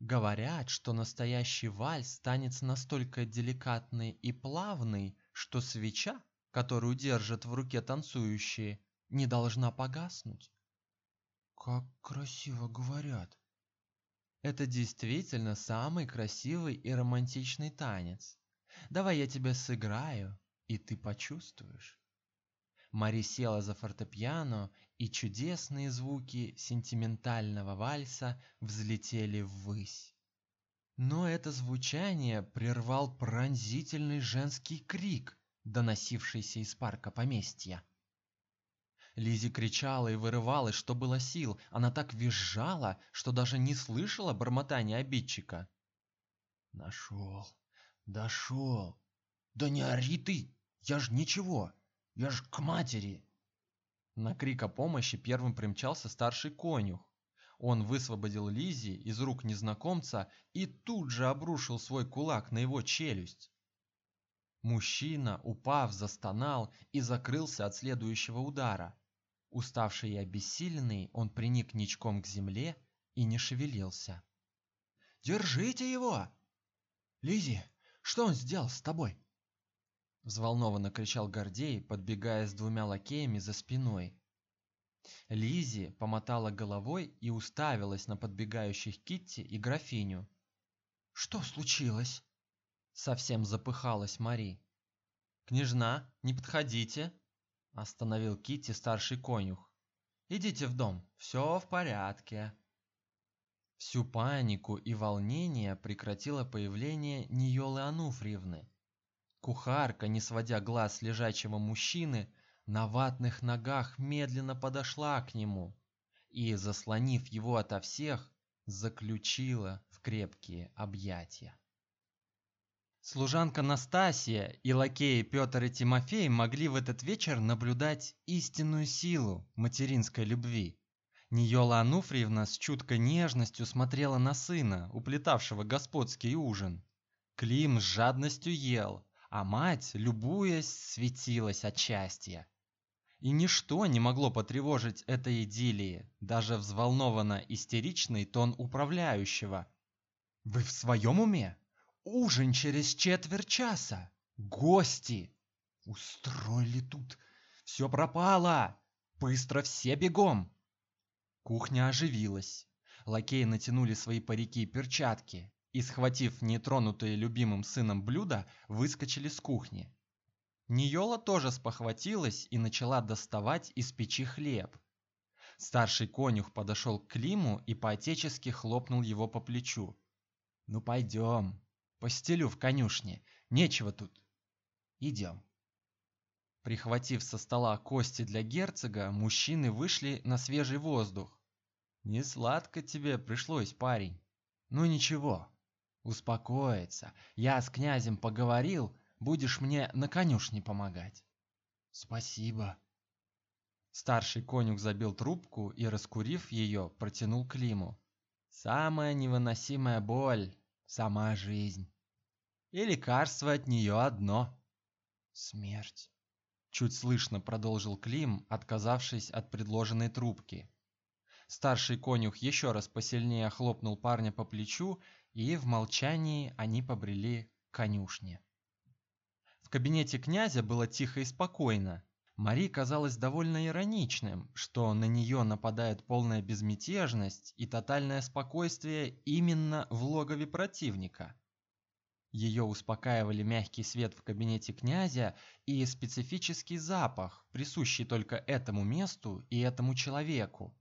Говорят, что настоящий вальс танец настолько деликатный и плавный, что свеча, которую держат в руке танцующие, не должна погаснуть. Как красиво говорят. Это действительно самый красивый и романтичный танец. Давай я тебе сыграю, и ты почувствуешь. Мари села за фортепиано, и чудесные звуки сентиментального вальса взлетели ввысь. Но это звучание прервал пронзительный женский крик, доносившийся из парка поместья. Лизи кричала и вырывалась, что было сил. Она так визжала, что даже не слышала бормотания обидчика. Нашел, дошел. Да не ори ты, я ж ничего, я ж к матери. На крик о помощи первым примчался старший конюх. Он высвободил Лизи из рук незнакомца и тут же обрушил свой кулак на его челюсть. Мужчина, упав, застонал и закрылся от следующего удара. Уставший и обессиленный, он приник ничком к земле и не шевелился. Держите его! Лизи, что он сделал с тобой? Взволнованно кричал Гордей, подбегая с двумя лакеями за спиной. Лизи помотала головой и уставилась на подбегающих Китти и графиню. Что случилось? совсем запыхалась Мари. Княжна, не подходите, остановил Кити старший конюх. Идите в дом, все в порядке. Всю панику и волнение прекратило появление Ниолы Ануфриевны. Кухарка, не сводя глаз с лежачего мужчины, на ватных ногах медленно подошла к нему и, заслонив его ото всех, заключила в крепкие объятия. Служанка Настасья и лакеи Петр и Тимофей могли в этот вечер наблюдать истинную силу материнской любви. Ниола Ануфриевна с чуткой нежностью смотрела на сына, уплетавшего господский ужин. Клим с жадностью ел, а мать, любуясь, светилась от счастья. И ничто не могло потревожить этой идиллии, даже взволнованно истеричный тон управляющего. Вы в своем уме? Ужин через четверть часа. Гости устроили тут. Все пропало. Быстро все бегом. Кухня оживилась. Лакеи натянули свои парики и перчатки и, схватив нетронутые любимым сыном блюда, выскочили с кухни. Ниола тоже спохватилась и начала доставать из печи хлеб. Старший конюх подошел к Климу и поотечески хлопнул его по плечу. Ну пойдем, постелю в конюшне, нечего тут. Идем. Прихватив со стола кости для герцога, мужчины вышли на свежий воздух. Не сладко тебе пришлось, парень. Ну ничего, успокоиться. Я с князем поговорил, будешь мне на конюшне помогать. Спасибо. Старший конюх забил трубку и, раскурив ее, протянул Климу. Самая невыносимая боль сама жизнь. И лекарство от нее одно смерть. Чуть слышно продолжил Клим, отказавшись от предложенной трубки. Старший конюх еще раз посильнее хлопнул парня по плечу, и в молчании они побрели к конюшне. В кабинете князя было тихо и спокойно. Мари казалось довольно ироничным, что на нее нападает полная безмятежность и тотальное спокойствие именно в логове противника. Ее успокаивали мягкий свет в кабинете князя и специфический запах, присущий только этому месту и этому человеку.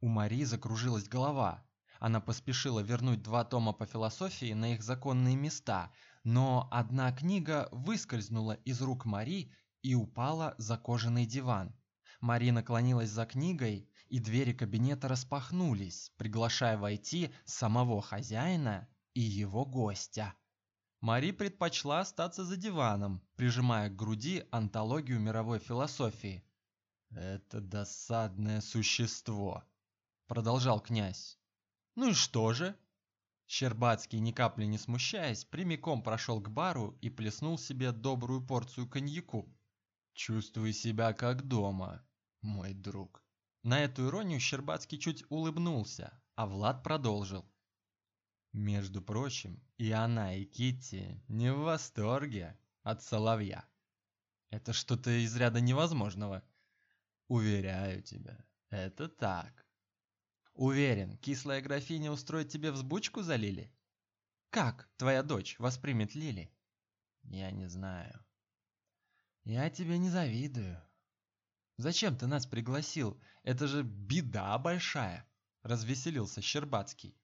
У Мари закружилась голова. Она поспешила вернуть два тома по философии на их законные места, но одна книга выскользнула из рук Мари и упала за кожаный диван. Мари наклонилась за книгой, и двери кабинета распахнулись, приглашая войти самого хозяина и его гостя. Мари предпочла остаться за диваном, прижимая к груди антологию мировой философии. Это досадное существо, продолжал князь. Ну и что же? Щербацкий, ни капли не смущаясь, прямиком прошел к бару и плеснул себе добрую порцию коньяку. Чувствуй себя как дома, мой друг. На эту иронию Щербацкий чуть улыбнулся, а Влад продолжил. Между прочим, и она, и Китти не в восторге от соловья. Это что-то из ряда невозможного. Уверяю тебя, это так. Уверен, кислая графиня устроит тебе взбучку за Лили? Как твоя дочь воспримет Лили? Я не знаю. Я тебе не завидую. Зачем ты нас пригласил? Это же беда большая, развеселился Щербацкий.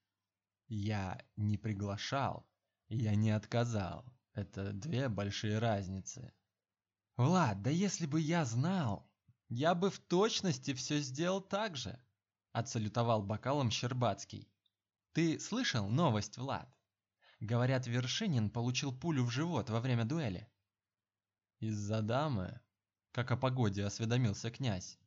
Я не приглашал, я не отказал. Это две большие разницы. Влад, да если бы я знал, я бы в точности все сделал так же отсалютовал бокалом Щербацкий. Ты слышал новость, Влад? Говорят, Вершинин получил пулю в живот во время дуэли. Из-за дамы, как о погоде осведомился князь.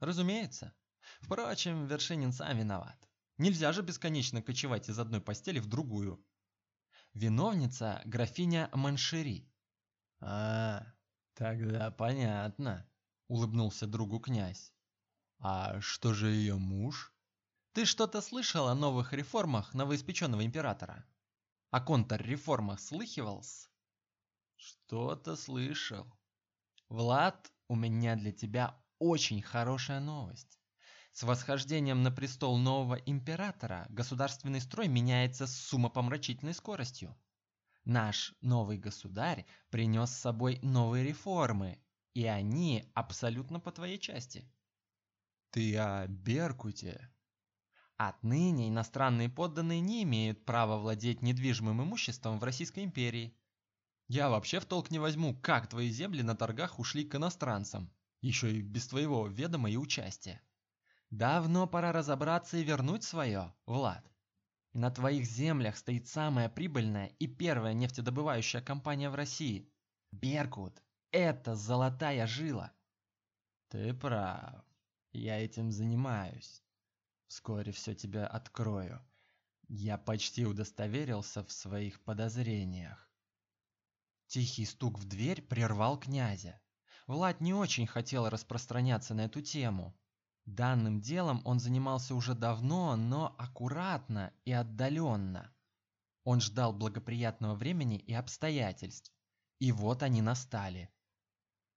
Разумеется. Впрочем, Вершинин сам виноват. Нельзя же бесконечно кочевать из одной постели в другую. Виновница графиня Маншери. А, тогда понятно, улыбнулся другу князь. А что же ее муж? Ты что-то слышал о новых реформах новоиспеченного императора? О контрреформах слыхивался? Что-то слышал. Влад, у меня для тебя очень хорошая новость. С восхождением на престол нового императора государственный строй меняется с умопомрачительной скоростью. Наш новый государь принес с собой новые реформы, и они абсолютно по твоей части. Ты о Беркуте? Отныне иностранные подданные не имеют права владеть недвижимым имуществом в Российской империи. Я вообще в толк не возьму, как твои земли на торгах ушли к иностранцам, еще и без твоего ведома и участия. Давно пора разобраться и вернуть свое, Влад. На твоих землях стоит самая прибыльная и первая нефтедобывающая компания в России. Беркут – это золотая жила. Ты прав. Я этим занимаюсь. Вскоре все тебе открою. Я почти удостоверился в своих подозрениях. Тихий стук в дверь прервал князя. Влад не очень хотел распространяться на эту тему. Данным делом он занимался уже давно, но аккуратно и отдаленно. Он ждал благоприятного времени и обстоятельств. И вот они настали.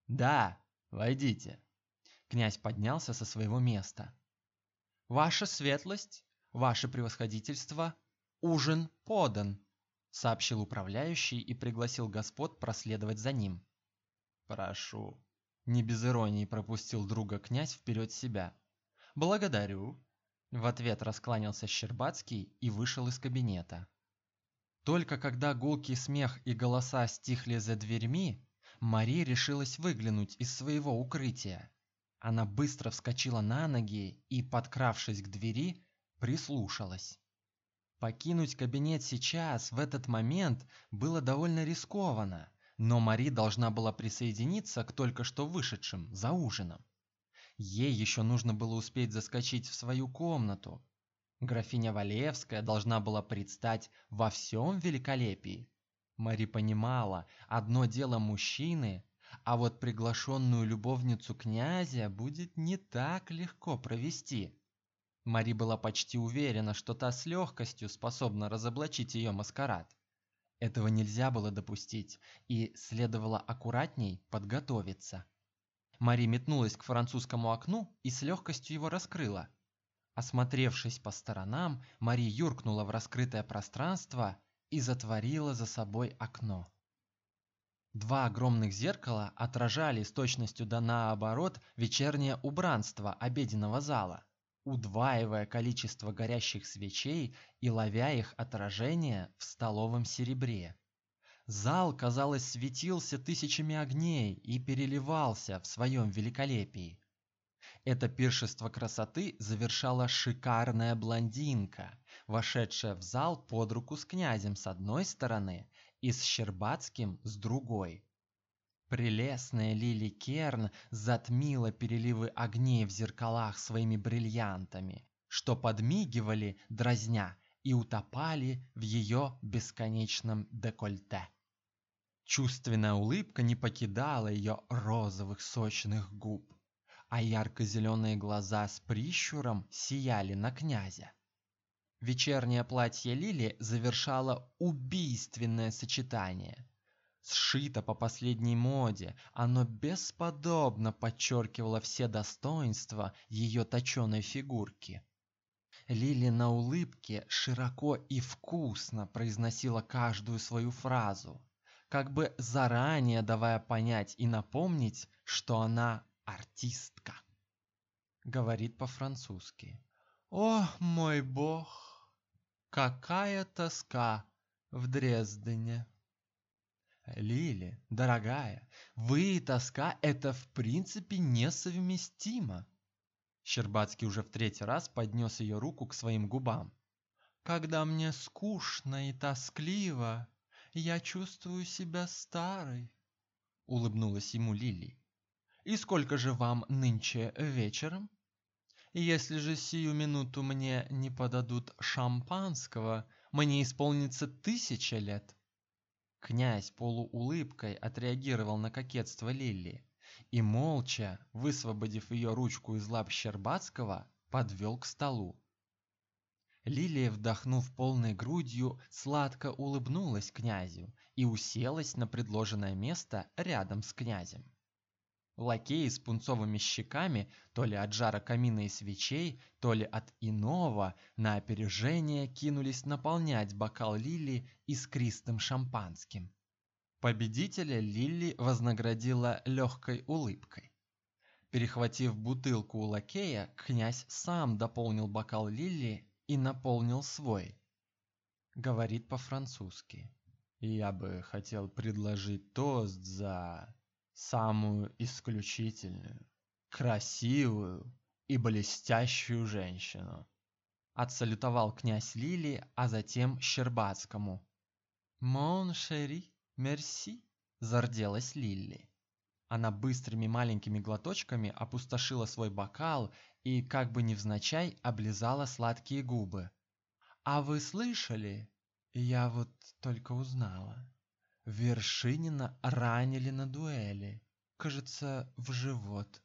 Да, войдите. Князь поднялся со своего места. Ваша светлость, ваше превосходительство, ужин подан, сообщил управляющий и пригласил господ проследовать за ним. Прошу. Не без иронии пропустил друга князь вперед себя. Благодарю. В ответ раскланялся Щербацкий и вышел из кабинета. Только когда гулкий смех и голоса стихли за дверьми, Мари решилась выглянуть из своего укрытия. Она быстро вскочила на ноги и, подкравшись к двери, прислушалась. Покинуть кабинет сейчас, в этот момент, было довольно рискованно, но Мари должна была присоединиться к только что вышедшим за ужином. Ей еще нужно было успеть заскочить в свою комнату. Графиня Валевская должна была предстать во всем великолепии. Мари понимала, одно дело мужчины, а вот приглашенную любовницу князя будет не так легко провести. Мари была почти уверена, что та с легкостью способна разоблачить ее маскарад. Этого нельзя было допустить, и следовало аккуратней подготовиться. Мари метнулась к французскому окну и с легкостью его раскрыла. Осмотревшись по сторонам, Мари юркнула в раскрытое пространство и затворила за собой окно. Два огромных зеркала отражали с точностью да наоборот вечернее убранство обеденного зала удваивая количество горящих свечей и ловя их отражение в столовом серебре. Зал, казалось, светился тысячами огней и переливался в своем великолепии. Это пиршество красоты завершала шикарная блондинка, вошедшая в зал под руку с князем с одной стороны и с Щербацким с другой. Прелестная Лили Керн затмила переливы огней в зеркалах своими бриллиантами, что подмигивали, дразня, и утопали в ее бесконечном декольте. Чувственная улыбка не покидала ее розовых сочных губ, а ярко-зеленые глаза с прищуром сияли на князя. Вечернее платье Лили завершало убийственное сочетание – Сшито по последней моде, оно бесподобно подчеркивало все достоинства ее точеной фигурки. Лили на улыбке широко и вкусно произносила каждую свою фразу, как бы заранее давая понять и напомнить, что она артистка. Говорит по-французски. О, мой бог, какая тоска в Дрездене. Лили, дорогая, вы и тоска это в принципе несовместимо. Щербацкий уже в третий раз поднес ее руку к своим губам. Когда мне скучно и тоскливо, я чувствую себя старой, улыбнулась ему Лили. И сколько же вам нынче вечером? Если же сию минуту мне не подадут шампанского, мне исполнится тысяча лет. Князь полуулыбкой отреагировал на кокетство Лилли и молча, высвободив ее ручку из лап Щербацкого, подвел к столу. Лилия, вдохнув полной грудью, сладко улыбнулась князю и уселась на предложенное место рядом с князем. Лакеи с пунцовыми щеками, то ли от жара камина и свечей, то ли от иного, на опережение кинулись наполнять бокал Лили искристым шампанским. Победителя Лили вознаградила легкой улыбкой. Перехватив бутылку у лакея, князь сам дополнил бокал Лили и наполнил свой. Говорит по-французски. Я бы хотел предложить тост за самую исключительную, красивую и блестящую женщину. Отсалютовал князь Лили, а затем Щербацкому. «Мон шери, мерси», – зарделась Лили. Она быстрыми маленькими глоточками опустошила свой бокал и, как бы невзначай, облизала сладкие губы. «А вы слышали? Я вот только узнала. Вершинина ранили на дуэли. Кажется, в живот.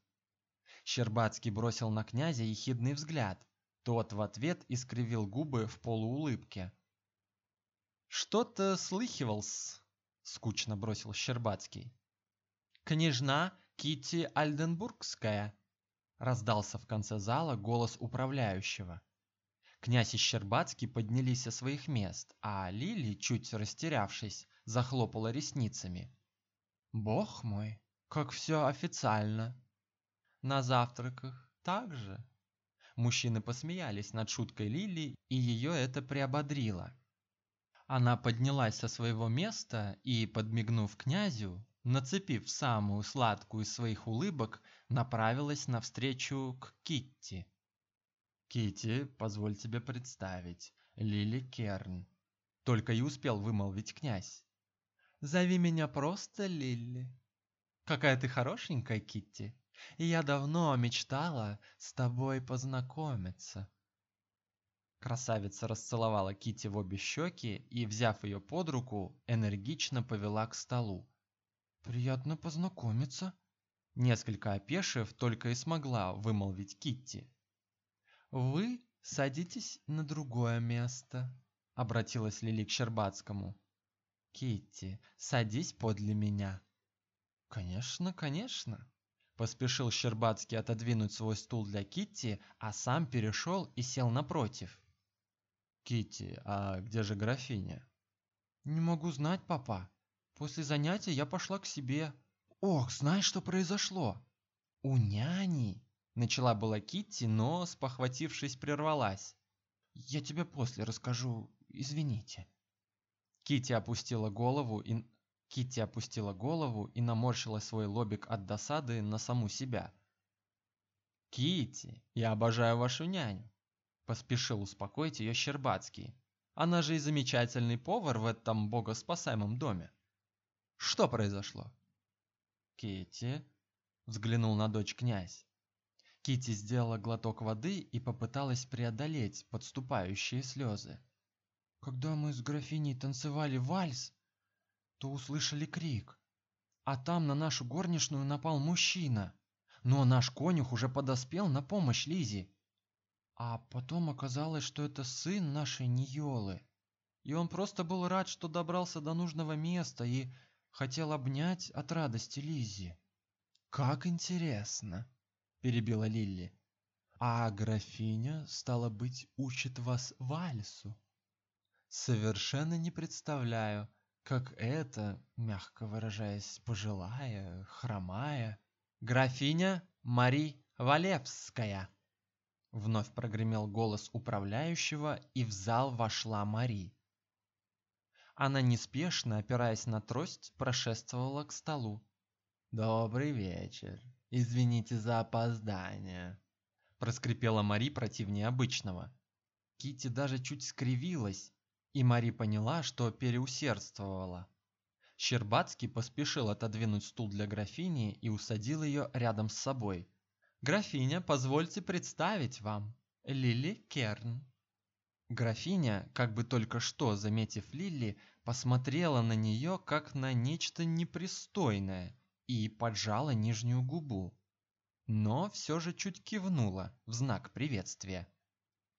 Щербацкий бросил на князя ехидный взгляд. Тот в ответ искривил губы в полуулыбке. «Что-то слыхивал-с», — скучно бросил Щербацкий. «Княжна Кити Альденбургская», — раздался в конце зала голос управляющего. Князь и Щербацкий поднялись со своих мест, а Лили, чуть растерявшись, захлопала ресницами. Бог мой, как все официально. На завтраках так же. Мужчины посмеялись над шуткой Лили, и ее это приободрило. Она поднялась со своего места и, подмигнув князю, нацепив самую сладкую из своих улыбок, направилась навстречу к Китти. Кити, позволь тебе представить, Лили Керн. Только и успел вымолвить князь. Зови меня просто Лили. Какая ты хорошенькая, Китти. И я давно мечтала с тобой познакомиться. Красавица расцеловала Кити в обе щеки и, взяв ее под руку, энергично повела к столу. Приятно познакомиться, несколько опешив, только и смогла вымолвить Китти. Вы садитесь на другое место, обратилась Лили к Щербацкому. Китти, садись подле меня. Конечно, конечно, поспешил Щербацкий отодвинуть свой стул для Китти, а сам перешел и сел напротив. Китти, а где же графиня? Не могу знать, папа. После занятия я пошла к себе. Ох, знаешь, что произошло? У няни Начала была Китти, но, спохватившись, прервалась. Я тебе после расскажу, извините. Китти опустила голову и Китти опустила голову и наморщила свой лобик от досады на саму себя. Китти, я обожаю вашу няню, поспешил успокоить ее Щербацкий. Она же и замечательный повар в этом богоспасаемом доме. Что произошло? Китти взглянул на дочь князь. Кити сделала глоток воды и попыталась преодолеть подступающие слезы. Когда мы с графиней танцевали вальс, то услышали крик. А там на нашу горничную напал мужчина. Но наш конюх уже подоспел на помощь Лизе. А потом оказалось, что это сын нашей Ниолы. И он просто был рад, что добрался до нужного места и хотел обнять от радости Лизе. Как интересно перебила Лилли. А графиня, стало быть, учит вас вальсу. Совершенно не представляю, как это, мягко выражаясь, пожилая, хромая, графиня Мари Валевская. Вновь прогремел голос управляющего, и в зал вошла Мари. Она неспешно, опираясь на трость, прошествовала к столу. Добрый вечер. Извините за опоздание, проскрипела Мари противнее обычного. Кити даже чуть скривилась, и Мари поняла, что переусердствовала. Щербацкий поспешил отодвинуть стул для графини и усадил ее рядом с собой. Графиня, позвольте представить вам Лили Керн. Графиня, как бы только что заметив Лили, посмотрела на нее как на нечто непристойное и поджала нижнюю губу, но все же чуть кивнула в знак приветствия.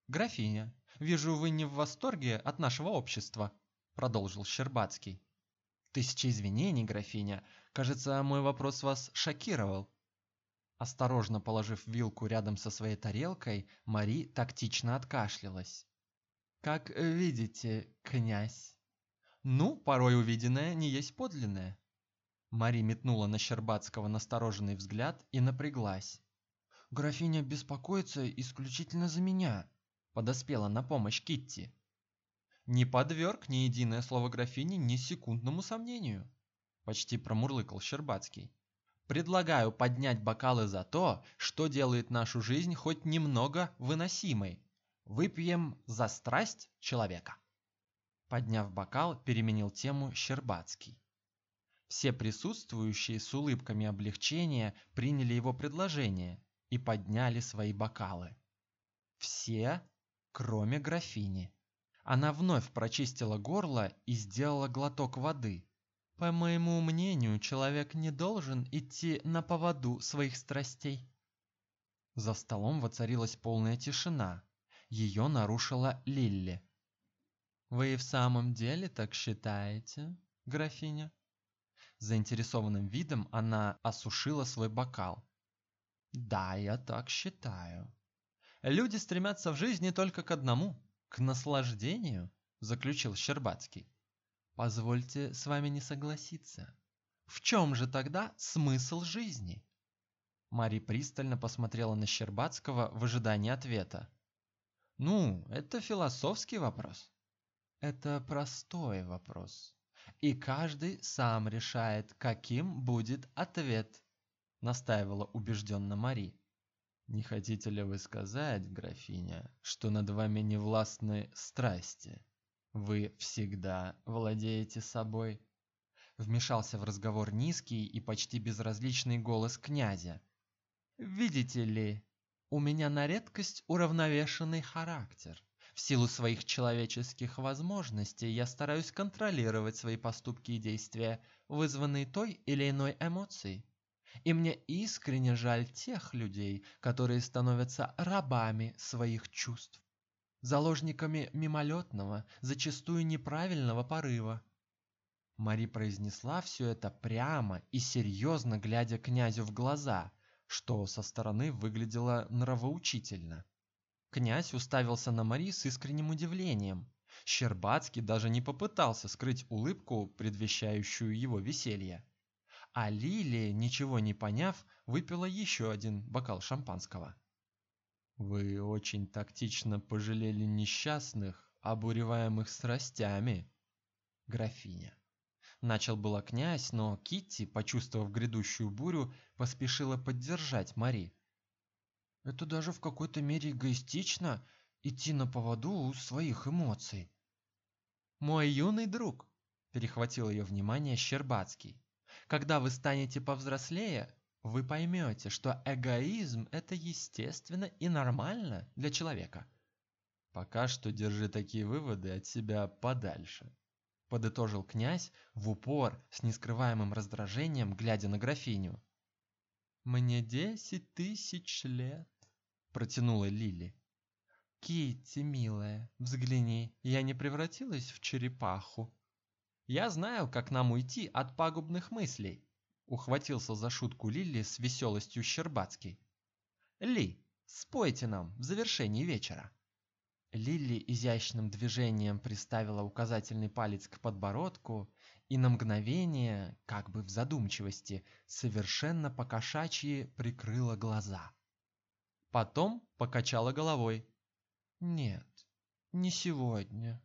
Графиня, вижу, вы не в восторге от нашего общества, продолжил Щербацкий. Тысяча извинений, графиня. Кажется, мой вопрос вас шокировал. Осторожно положив вилку рядом со своей тарелкой, Мари тактично откашлялась. Как видите, князь. Ну, порой увиденное не есть подлинное. Мари метнула на Щербацкого настороженный взгляд и напряглась. Графиня беспокоится исключительно за меня, подоспела на помощь Китти. Не подверг ни единое слово графини ни секундному сомнению, почти промурлыкал Щербацкий. Предлагаю поднять бокалы за то, что делает нашу жизнь хоть немного выносимой. Выпьем за страсть человека. Подняв бокал, переменил тему Щербацкий. Все присутствующие с улыбками облегчения приняли его предложение и подняли свои бокалы. Все, кроме графини. Она вновь прочистила горло и сделала глоток воды. По моему мнению, человек не должен идти на поводу своих страстей. За столом воцарилась полная тишина. Ее нарушила Лилли. Вы и в самом деле так считаете, графиня? Заинтересованным видом она осушила свой бокал. Да, я так считаю. Люди стремятся в жизни только к одному к наслаждению, заключил Щербацкий. Позвольте с вами не согласиться. В чем же тогда смысл жизни? Мари пристально посмотрела на Щербацкого в ожидании ответа. Ну, это философский вопрос. Это простой вопрос. И каждый сам решает, каким будет ответ, настаивала убежденно Мари. Не хотите ли вы сказать, графиня, что над вами не властны страсти? Вы всегда владеете собой. Вмешался в разговор низкий и почти безразличный голос князя. Видите ли, у меня на редкость уравновешенный характер. В силу своих человеческих возможностей я стараюсь контролировать свои поступки и действия, вызванные той или иной эмоцией. И мне искренне жаль тех людей, которые становятся рабами своих чувств, заложниками мимолетного, зачастую неправильного порыва. Мари произнесла все это прямо и серьезно глядя князю в глаза, что со стороны выглядело нравоучительно. Князь уставился на Мари с искренним удивлением. Щербацкий даже не попытался скрыть улыбку, предвещающую его веселье. А Лилия, ничего не поняв, выпила еще один бокал шампанского. Вы очень тактично пожалели несчастных, обуреваемых страстями, графиня. Начал было князь, но Китти, почувствовав грядущую бурю, поспешила поддержать Мари. Это даже в какой-то мере эгоистично идти на поводу у своих эмоций. Мой юный друг, перехватил ее внимание Щербацкий. Когда вы станете повзрослее, вы поймете, что эгоизм это естественно и нормально для человека. Пока что держи такие выводы от себя подальше, подытожил князь в упор с нескрываемым раздражением, глядя на графиню. Мне десять тысяч лет, протянула Лили. Китти, милая, взгляни, я не превратилась в черепаху. Я знаю, как нам уйти от пагубных мыслей, ухватился за шутку Лилли с веселостью Щербацкий. Ли, спойте нам в завершении вечера. Лилли изящным движением приставила указательный палец к подбородку и на мгновение, как бы в задумчивости, совершенно покошачьи прикрыла глаза. Потом покачала головой. Нет, не сегодня.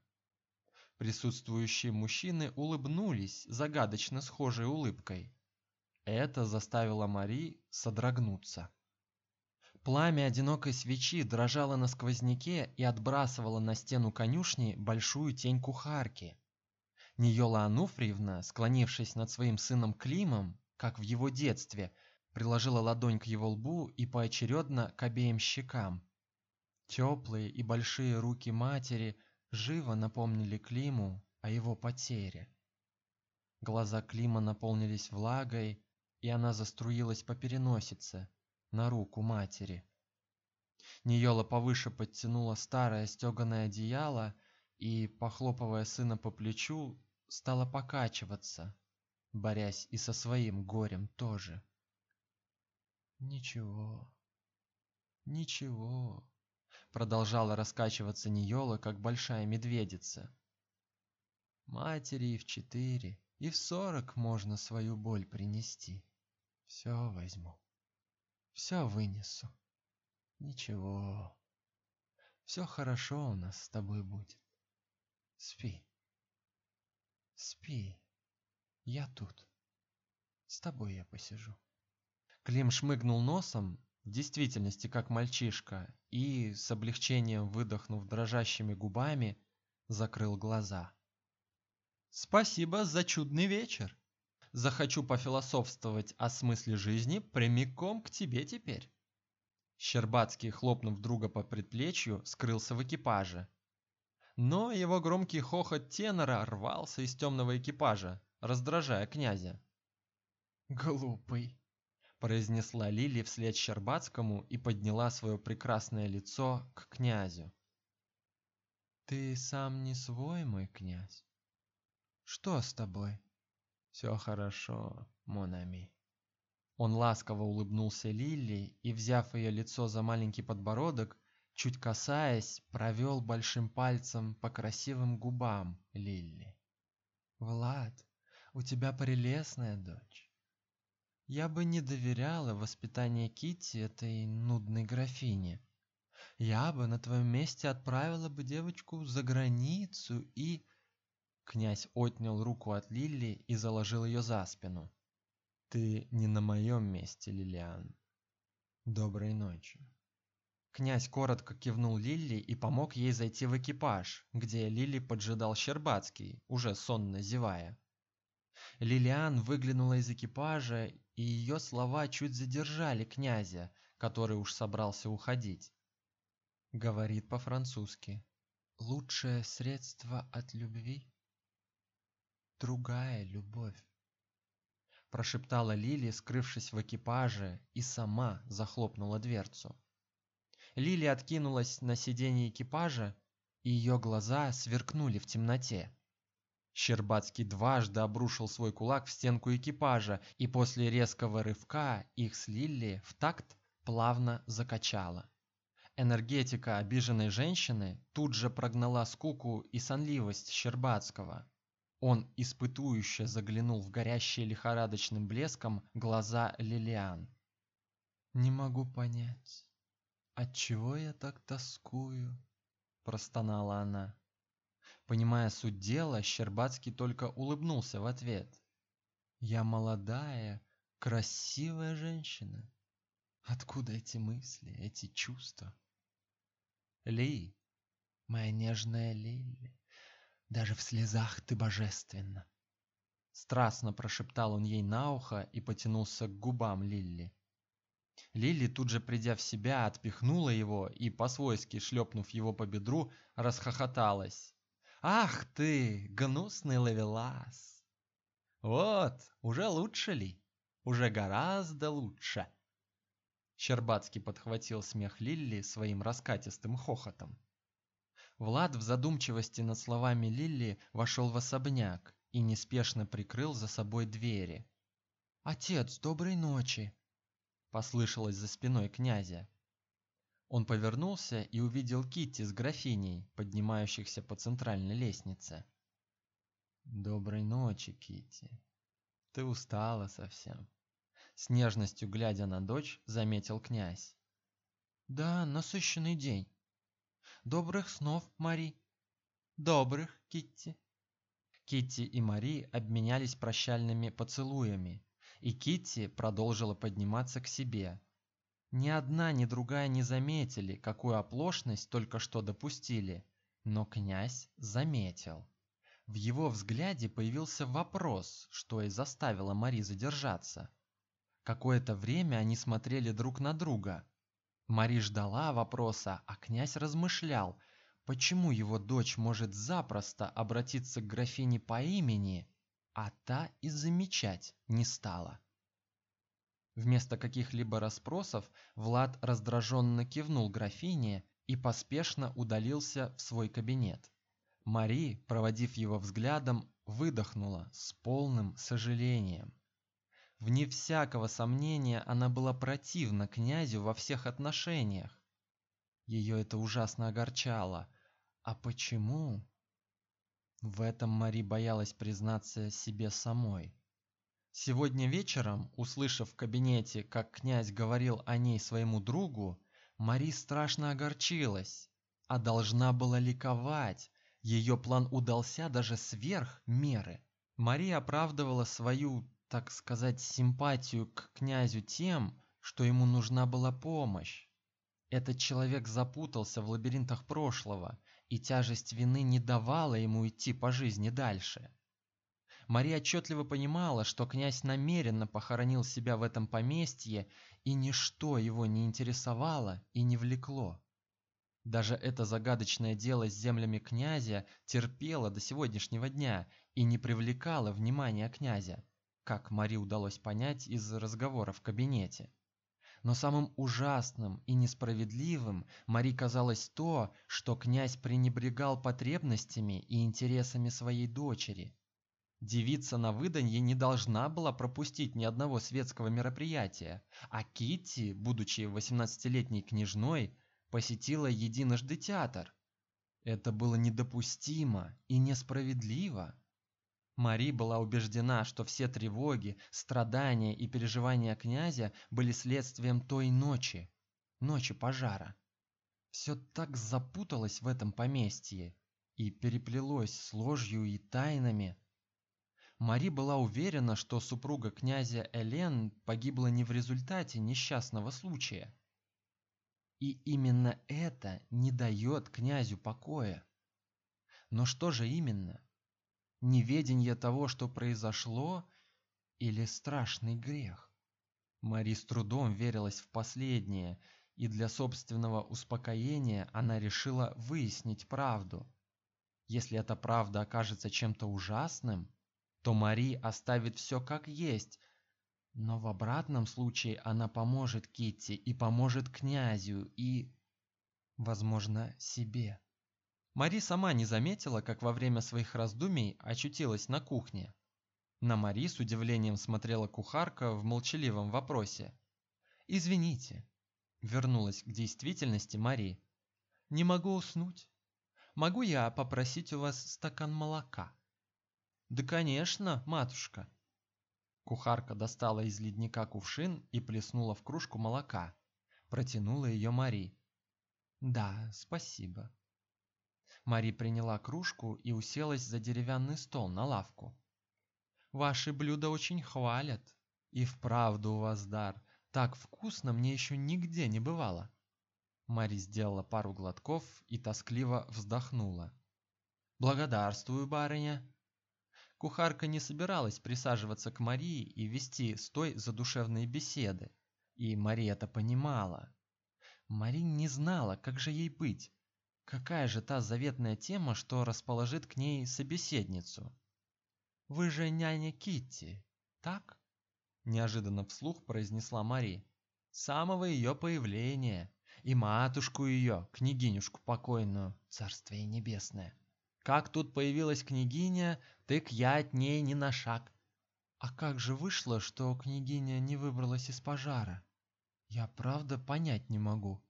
Присутствующие мужчины улыбнулись загадочно схожей улыбкой. Это заставило Мари содрогнуться. Пламя одинокой свечи дрожало на сквозняке и отбрасывало на стену конюшни большую тень кухарки. Ниёла Ануфриевна, склонившись над своим сыном Климом, как в его детстве, приложила ладонь к его лбу и поочередно к обеим щекам. Теплые и большие руки матери живо напомнили Климу о его потере. Глаза Клима наполнились влагой, и она заструилась по переносице на руку матери. Ниёла повыше подтянула старое стёганое одеяло и, похлопывая сына по плечу, стала покачиваться, борясь и со своим горем тоже. Ничего. Ничего. Продолжала раскачиваться Ниола, как большая медведица. Матери и в четыре, и в сорок можно свою боль принести. Все возьму. Все вынесу. Ничего. Все хорошо у нас с тобой будет. Спи. Спи. Я тут. С тобой я посижу. Клим шмыгнул носом, в действительности как мальчишка, и с облегчением выдохнув дрожащими губами, закрыл глаза. Спасибо за чудный вечер. Захочу пофилософствовать о смысле жизни прямиком к тебе теперь. Щербацкий, хлопнув друга по предплечью, скрылся в экипаже. Но его громкий хохот тенора рвался из темного экипажа, раздражая князя. "Глупый", произнесла Лили вслед Щербацкому и подняла свое прекрасное лицо к князю. Ты сам не свой, мой князь. Что с тобой? Все хорошо, Монами. Он ласково улыбнулся Лили и, взяв ее лицо за маленький подбородок, чуть касаясь, провел большим пальцем по красивым губам Лили. Влад, у тебя прелестная дочь. Я бы не доверяла воспитание Кити этой нудной графине. Я бы на твоем месте отправила бы девочку за границу и Князь отнял руку от Лили и заложил ее за спину. Ты не на моем месте, Лилиан. Доброй ночи. Князь коротко кивнул Лили и помог ей зайти в экипаж, где Лили поджидал Щербацкий, уже сонно зевая. Лилиан выглянула из экипажа, и ее слова чуть задержали князя, который уж собрался уходить. Говорит по-французски. Лучшее средство от любви другая любовь. Прошептала Лили, скрывшись в экипаже, и сама захлопнула дверцу. Лили откинулась на сиденье экипажа, и ее глаза сверкнули в темноте. Щербацкий дважды обрушил свой кулак в стенку экипажа, и после резкого рывка их с Лилли в такт плавно закачало. Энергетика обиженной женщины тут же прогнала скуку и сонливость Щербацкого. Он испытующе заглянул в горящие лихорадочным блеском глаза Лилиан. Не могу понять, от чего я так тоскую, простонала она. Понимая суть дела, Щербацкий только улыбнулся в ответ. Я молодая, красивая женщина. Откуда эти мысли, эти чувства? Ли, моя нежная Лили, даже в слезах ты божественна. Страстно прошептал он ей на ухо и потянулся к губам Лилли. Лилли тут же придя в себя, отпихнула его и по-свойски шлепнув его по бедру, расхохоталась. Ах ты, гнусный ловелас! Вот, уже лучше ли? Уже гораздо лучше. Щербацкий подхватил смех Лилли своим раскатистым хохотом. Влад в задумчивости над словами Лилли вошел в особняк и неспешно прикрыл за собой двери. Отец, доброй ночи, послышалось за спиной князя. Он повернулся и увидел Китти с графиней, поднимающихся по центральной лестнице. Доброй ночи, Китти. Ты устала совсем. С нежностью глядя на дочь, заметил князь. Да, насыщенный день. Добрых снов, Мари. Добрых, Китти. Китти и Мари обменялись прощальными поцелуями, и Китти продолжила подниматься к себе, ни одна, ни другая не заметили, какую оплошность только что допустили, но князь заметил. В его взгляде появился вопрос, что и заставило Мари задержаться. Какое-то время они смотрели друг на друга. Мари ждала вопроса, а князь размышлял, почему его дочь может запросто обратиться к графине по имени, а та и замечать не стала. Вместо каких-либо расспросов Влад раздраженно кивнул графине и поспешно удалился в свой кабинет. Мари, проводив его взглядом, выдохнула с полным сожалением. Вне всякого сомнения, она была противна князю во всех отношениях. Ее это ужасно огорчало. А почему? В этом Мари боялась признаться себе самой. Сегодня вечером, услышав в кабинете, как князь говорил о ней своему другу, Мари страшно огорчилась, а должна была ликовать. Ее план удался даже сверх меры. Мари оправдывала свою, так сказать, симпатию к князю тем, что ему нужна была помощь. Этот человек запутался в лабиринтах прошлого, и тяжесть вины не давала ему идти по жизни дальше. Мария отчетливо понимала, что князь намеренно похоронил себя в этом поместье, и ничто его не интересовало и не влекло. Даже это загадочное дело с землями князя терпело до сегодняшнего дня и не привлекало внимания князя, как Мари удалось понять из разговора в кабинете. Но самым ужасным и несправедливым Мари казалось то, что князь пренебрегал потребностями и интересами своей дочери. Девица на выданье не должна была пропустить ни одного светского мероприятия, а Китти, будучи восемнадцатилетней княжной, посетила единожды театр. Это было недопустимо и несправедливо. Мари была убеждена, что все тревоги, страдания и переживания князя были следствием той ночи, ночи пожара. Все так запуталось в этом поместье и переплелось с ложью и тайнами, Мари была уверена, что супруга князя Элен погибла не в результате несчастного случая. И именно это не дает князю покоя. Но что же именно? Неведение того, что произошло, или страшный грех? Мари с трудом верилась в последнее, и для собственного успокоения она решила выяснить правду. Если эта правда окажется чем-то ужасным, то Мари оставит все как есть, но в обратном случае она поможет Китти и поможет князю и, возможно, себе. Мари сама не заметила, как во время своих раздумий очутилась на кухне. На Мари с удивлением смотрела кухарка в молчаливом вопросе. Извините, вернулась к действительности Мари. Не могу уснуть. Могу я попросить у вас стакан молока? Да, конечно, матушка. Кухарка достала из ледника кувшин и плеснула в кружку молока. Протянула ее Мари. Да, спасибо. Мари приняла кружку и уселась за деревянный стол на лавку. Ваши блюда очень хвалят. И вправду у вас дар. Так вкусно мне еще нигде не бывало. Мари сделала пару глотков и тоскливо вздохнула. Благодарствую, барыня. Кухарка не собиралась присаживаться к Марии и вести с той задушевные беседы, и Мария это понимала. Мария не знала, как же ей быть. Какая же та заветная тема, что расположит к ней собеседницу? Вы же няня Китти, так? Неожиданно вслух произнесла Мария. С самого ее появления и матушку ее, княгинюшку покойную, царствие небесное. Как тут появилась княгиня, так я от ней ни на шаг. А как же вышло, что княгиня не выбралась из пожара? Я правда понять не могу.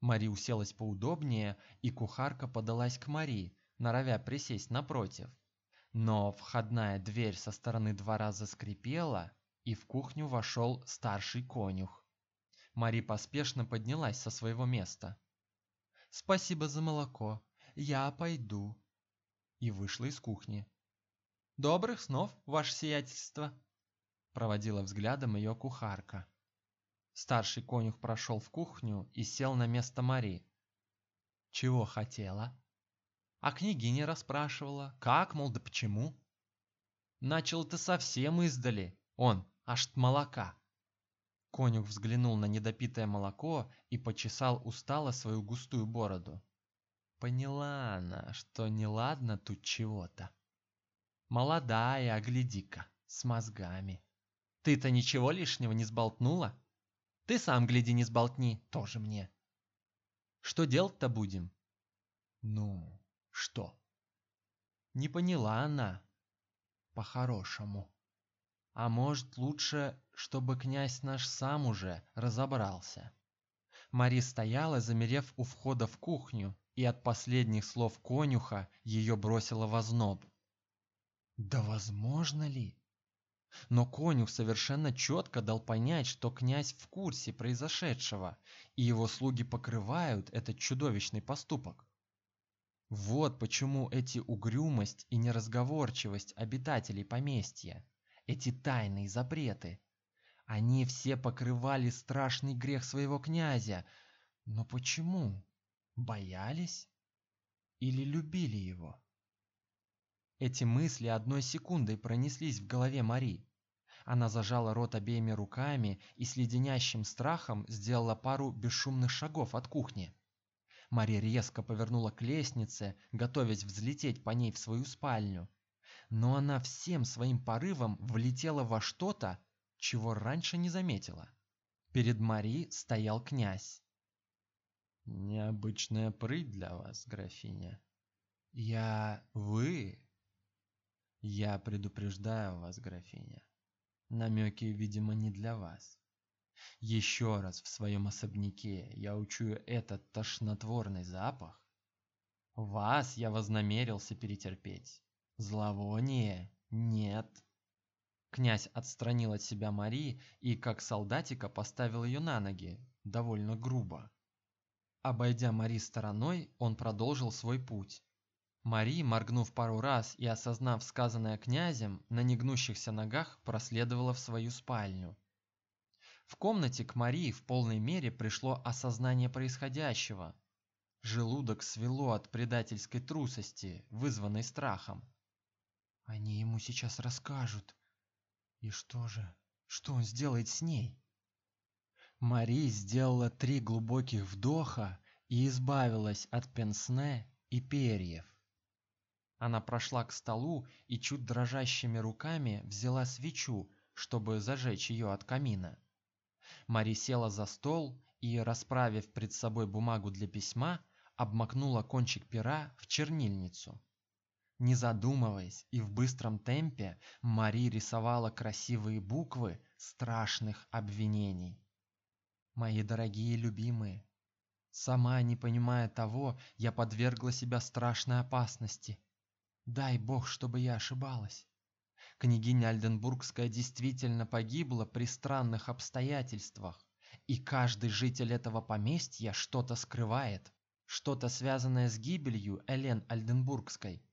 Мари уселась поудобнее, и кухарка подалась к Мари, норовя присесть напротив. Но входная дверь со стороны двора заскрипела, и в кухню вошел старший конюх. Мари поспешно поднялась со своего места. Спасибо за молоко. Я пойду и вышла из кухни. Добрых снов, ваше сиятельство, проводила взглядом ее кухарка. Старший конюх прошел в кухню и сел на место Мари. Чего хотела? А княгиня расспрашивала, как, мол, да почему? Начал ты совсем издали, он, аж от молока. Конюх взглянул на недопитое молоко и почесал устало свою густую бороду. Поняла она, что неладно тут чего-то. Молодая, гляди-ка, с мозгами. Ты-то ничего лишнего не сболтнула? Ты сам гляди, не сболтни, тоже мне. Что делать-то будем? Ну, что? Не поняла она. По-хорошему. А может, лучше, чтобы князь наш сам уже разобрался. Мари стояла, замерев у входа в кухню, и от последних слов конюха ее бросило в озноб. Да возможно ли? Но конюх совершенно четко дал понять, что князь в курсе произошедшего, и его слуги покрывают этот чудовищный поступок. Вот почему эти угрюмость и неразговорчивость обитателей поместья, эти тайные запреты, они все покрывали страшный грех своего князя. Но почему? Боялись или любили его? Эти мысли одной секундой пронеслись в голове Мари. Она зажала рот обеими руками и с леденящим страхом сделала пару бесшумных шагов от кухни. Мария резко повернула к лестнице, готовясь взлететь по ней в свою спальню. Но она всем своим порывом влетела во что-то, чего раньше не заметила. Перед Мари стоял князь. Необычная прыть для вас, графиня. Я вы я предупреждаю вас, графиня. Намеки, видимо, не для вас. Еще раз в своем особняке я учую этот тошнотворный запах. Вас я вознамерился перетерпеть. Зловоние нет. Князь отстранил от себя Мари и, как солдатика, поставил ее на ноги, довольно грубо. Обойдя Мари стороной, он продолжил свой путь. Мари, моргнув пару раз и осознав сказанное князем, на негнущихся ногах проследовала в свою спальню. В комнате к Мари в полной мере пришло осознание происходящего. Желудок свело от предательской трусости, вызванной страхом. Они ему сейчас расскажут, и что же? Что он сделает с ней? Мари сделала три глубоких вдоха и избавилась от пенсне и перьев. Она прошла к столу и чуть дрожащими руками взяла свечу, чтобы зажечь ее от камина. Мари села за стол и, расправив пред собой бумагу для письма, обмакнула кончик пера в чернильницу. Не задумываясь и в быстром темпе, Мари рисовала красивые буквы страшных обвинений. Мои дорогие любимые, сама не понимая того, я подвергла себя страшной опасности. Дай бог, чтобы я ошибалась. Княгиня Альденбургская действительно погибла при странных обстоятельствах, и каждый житель этого поместья что-то скрывает, что-то связанное с гибелью Элен Альденбургской.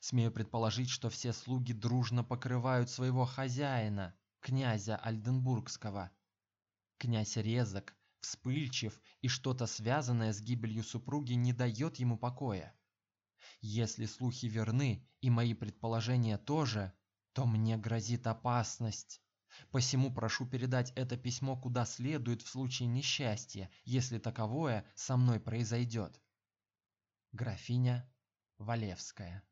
Смею предположить, что все слуги дружно покрывают своего хозяина, князя Альденбургского. Князь резок, вспыльчив, и что-то связанное с гибелью супруги не дает ему покоя. Если слухи верны и мои предположения тоже, то мне грозит опасность. Посему прошу передать это письмо куда следует в случае несчастья, если таковое со мной произойдет. Графиня Валевская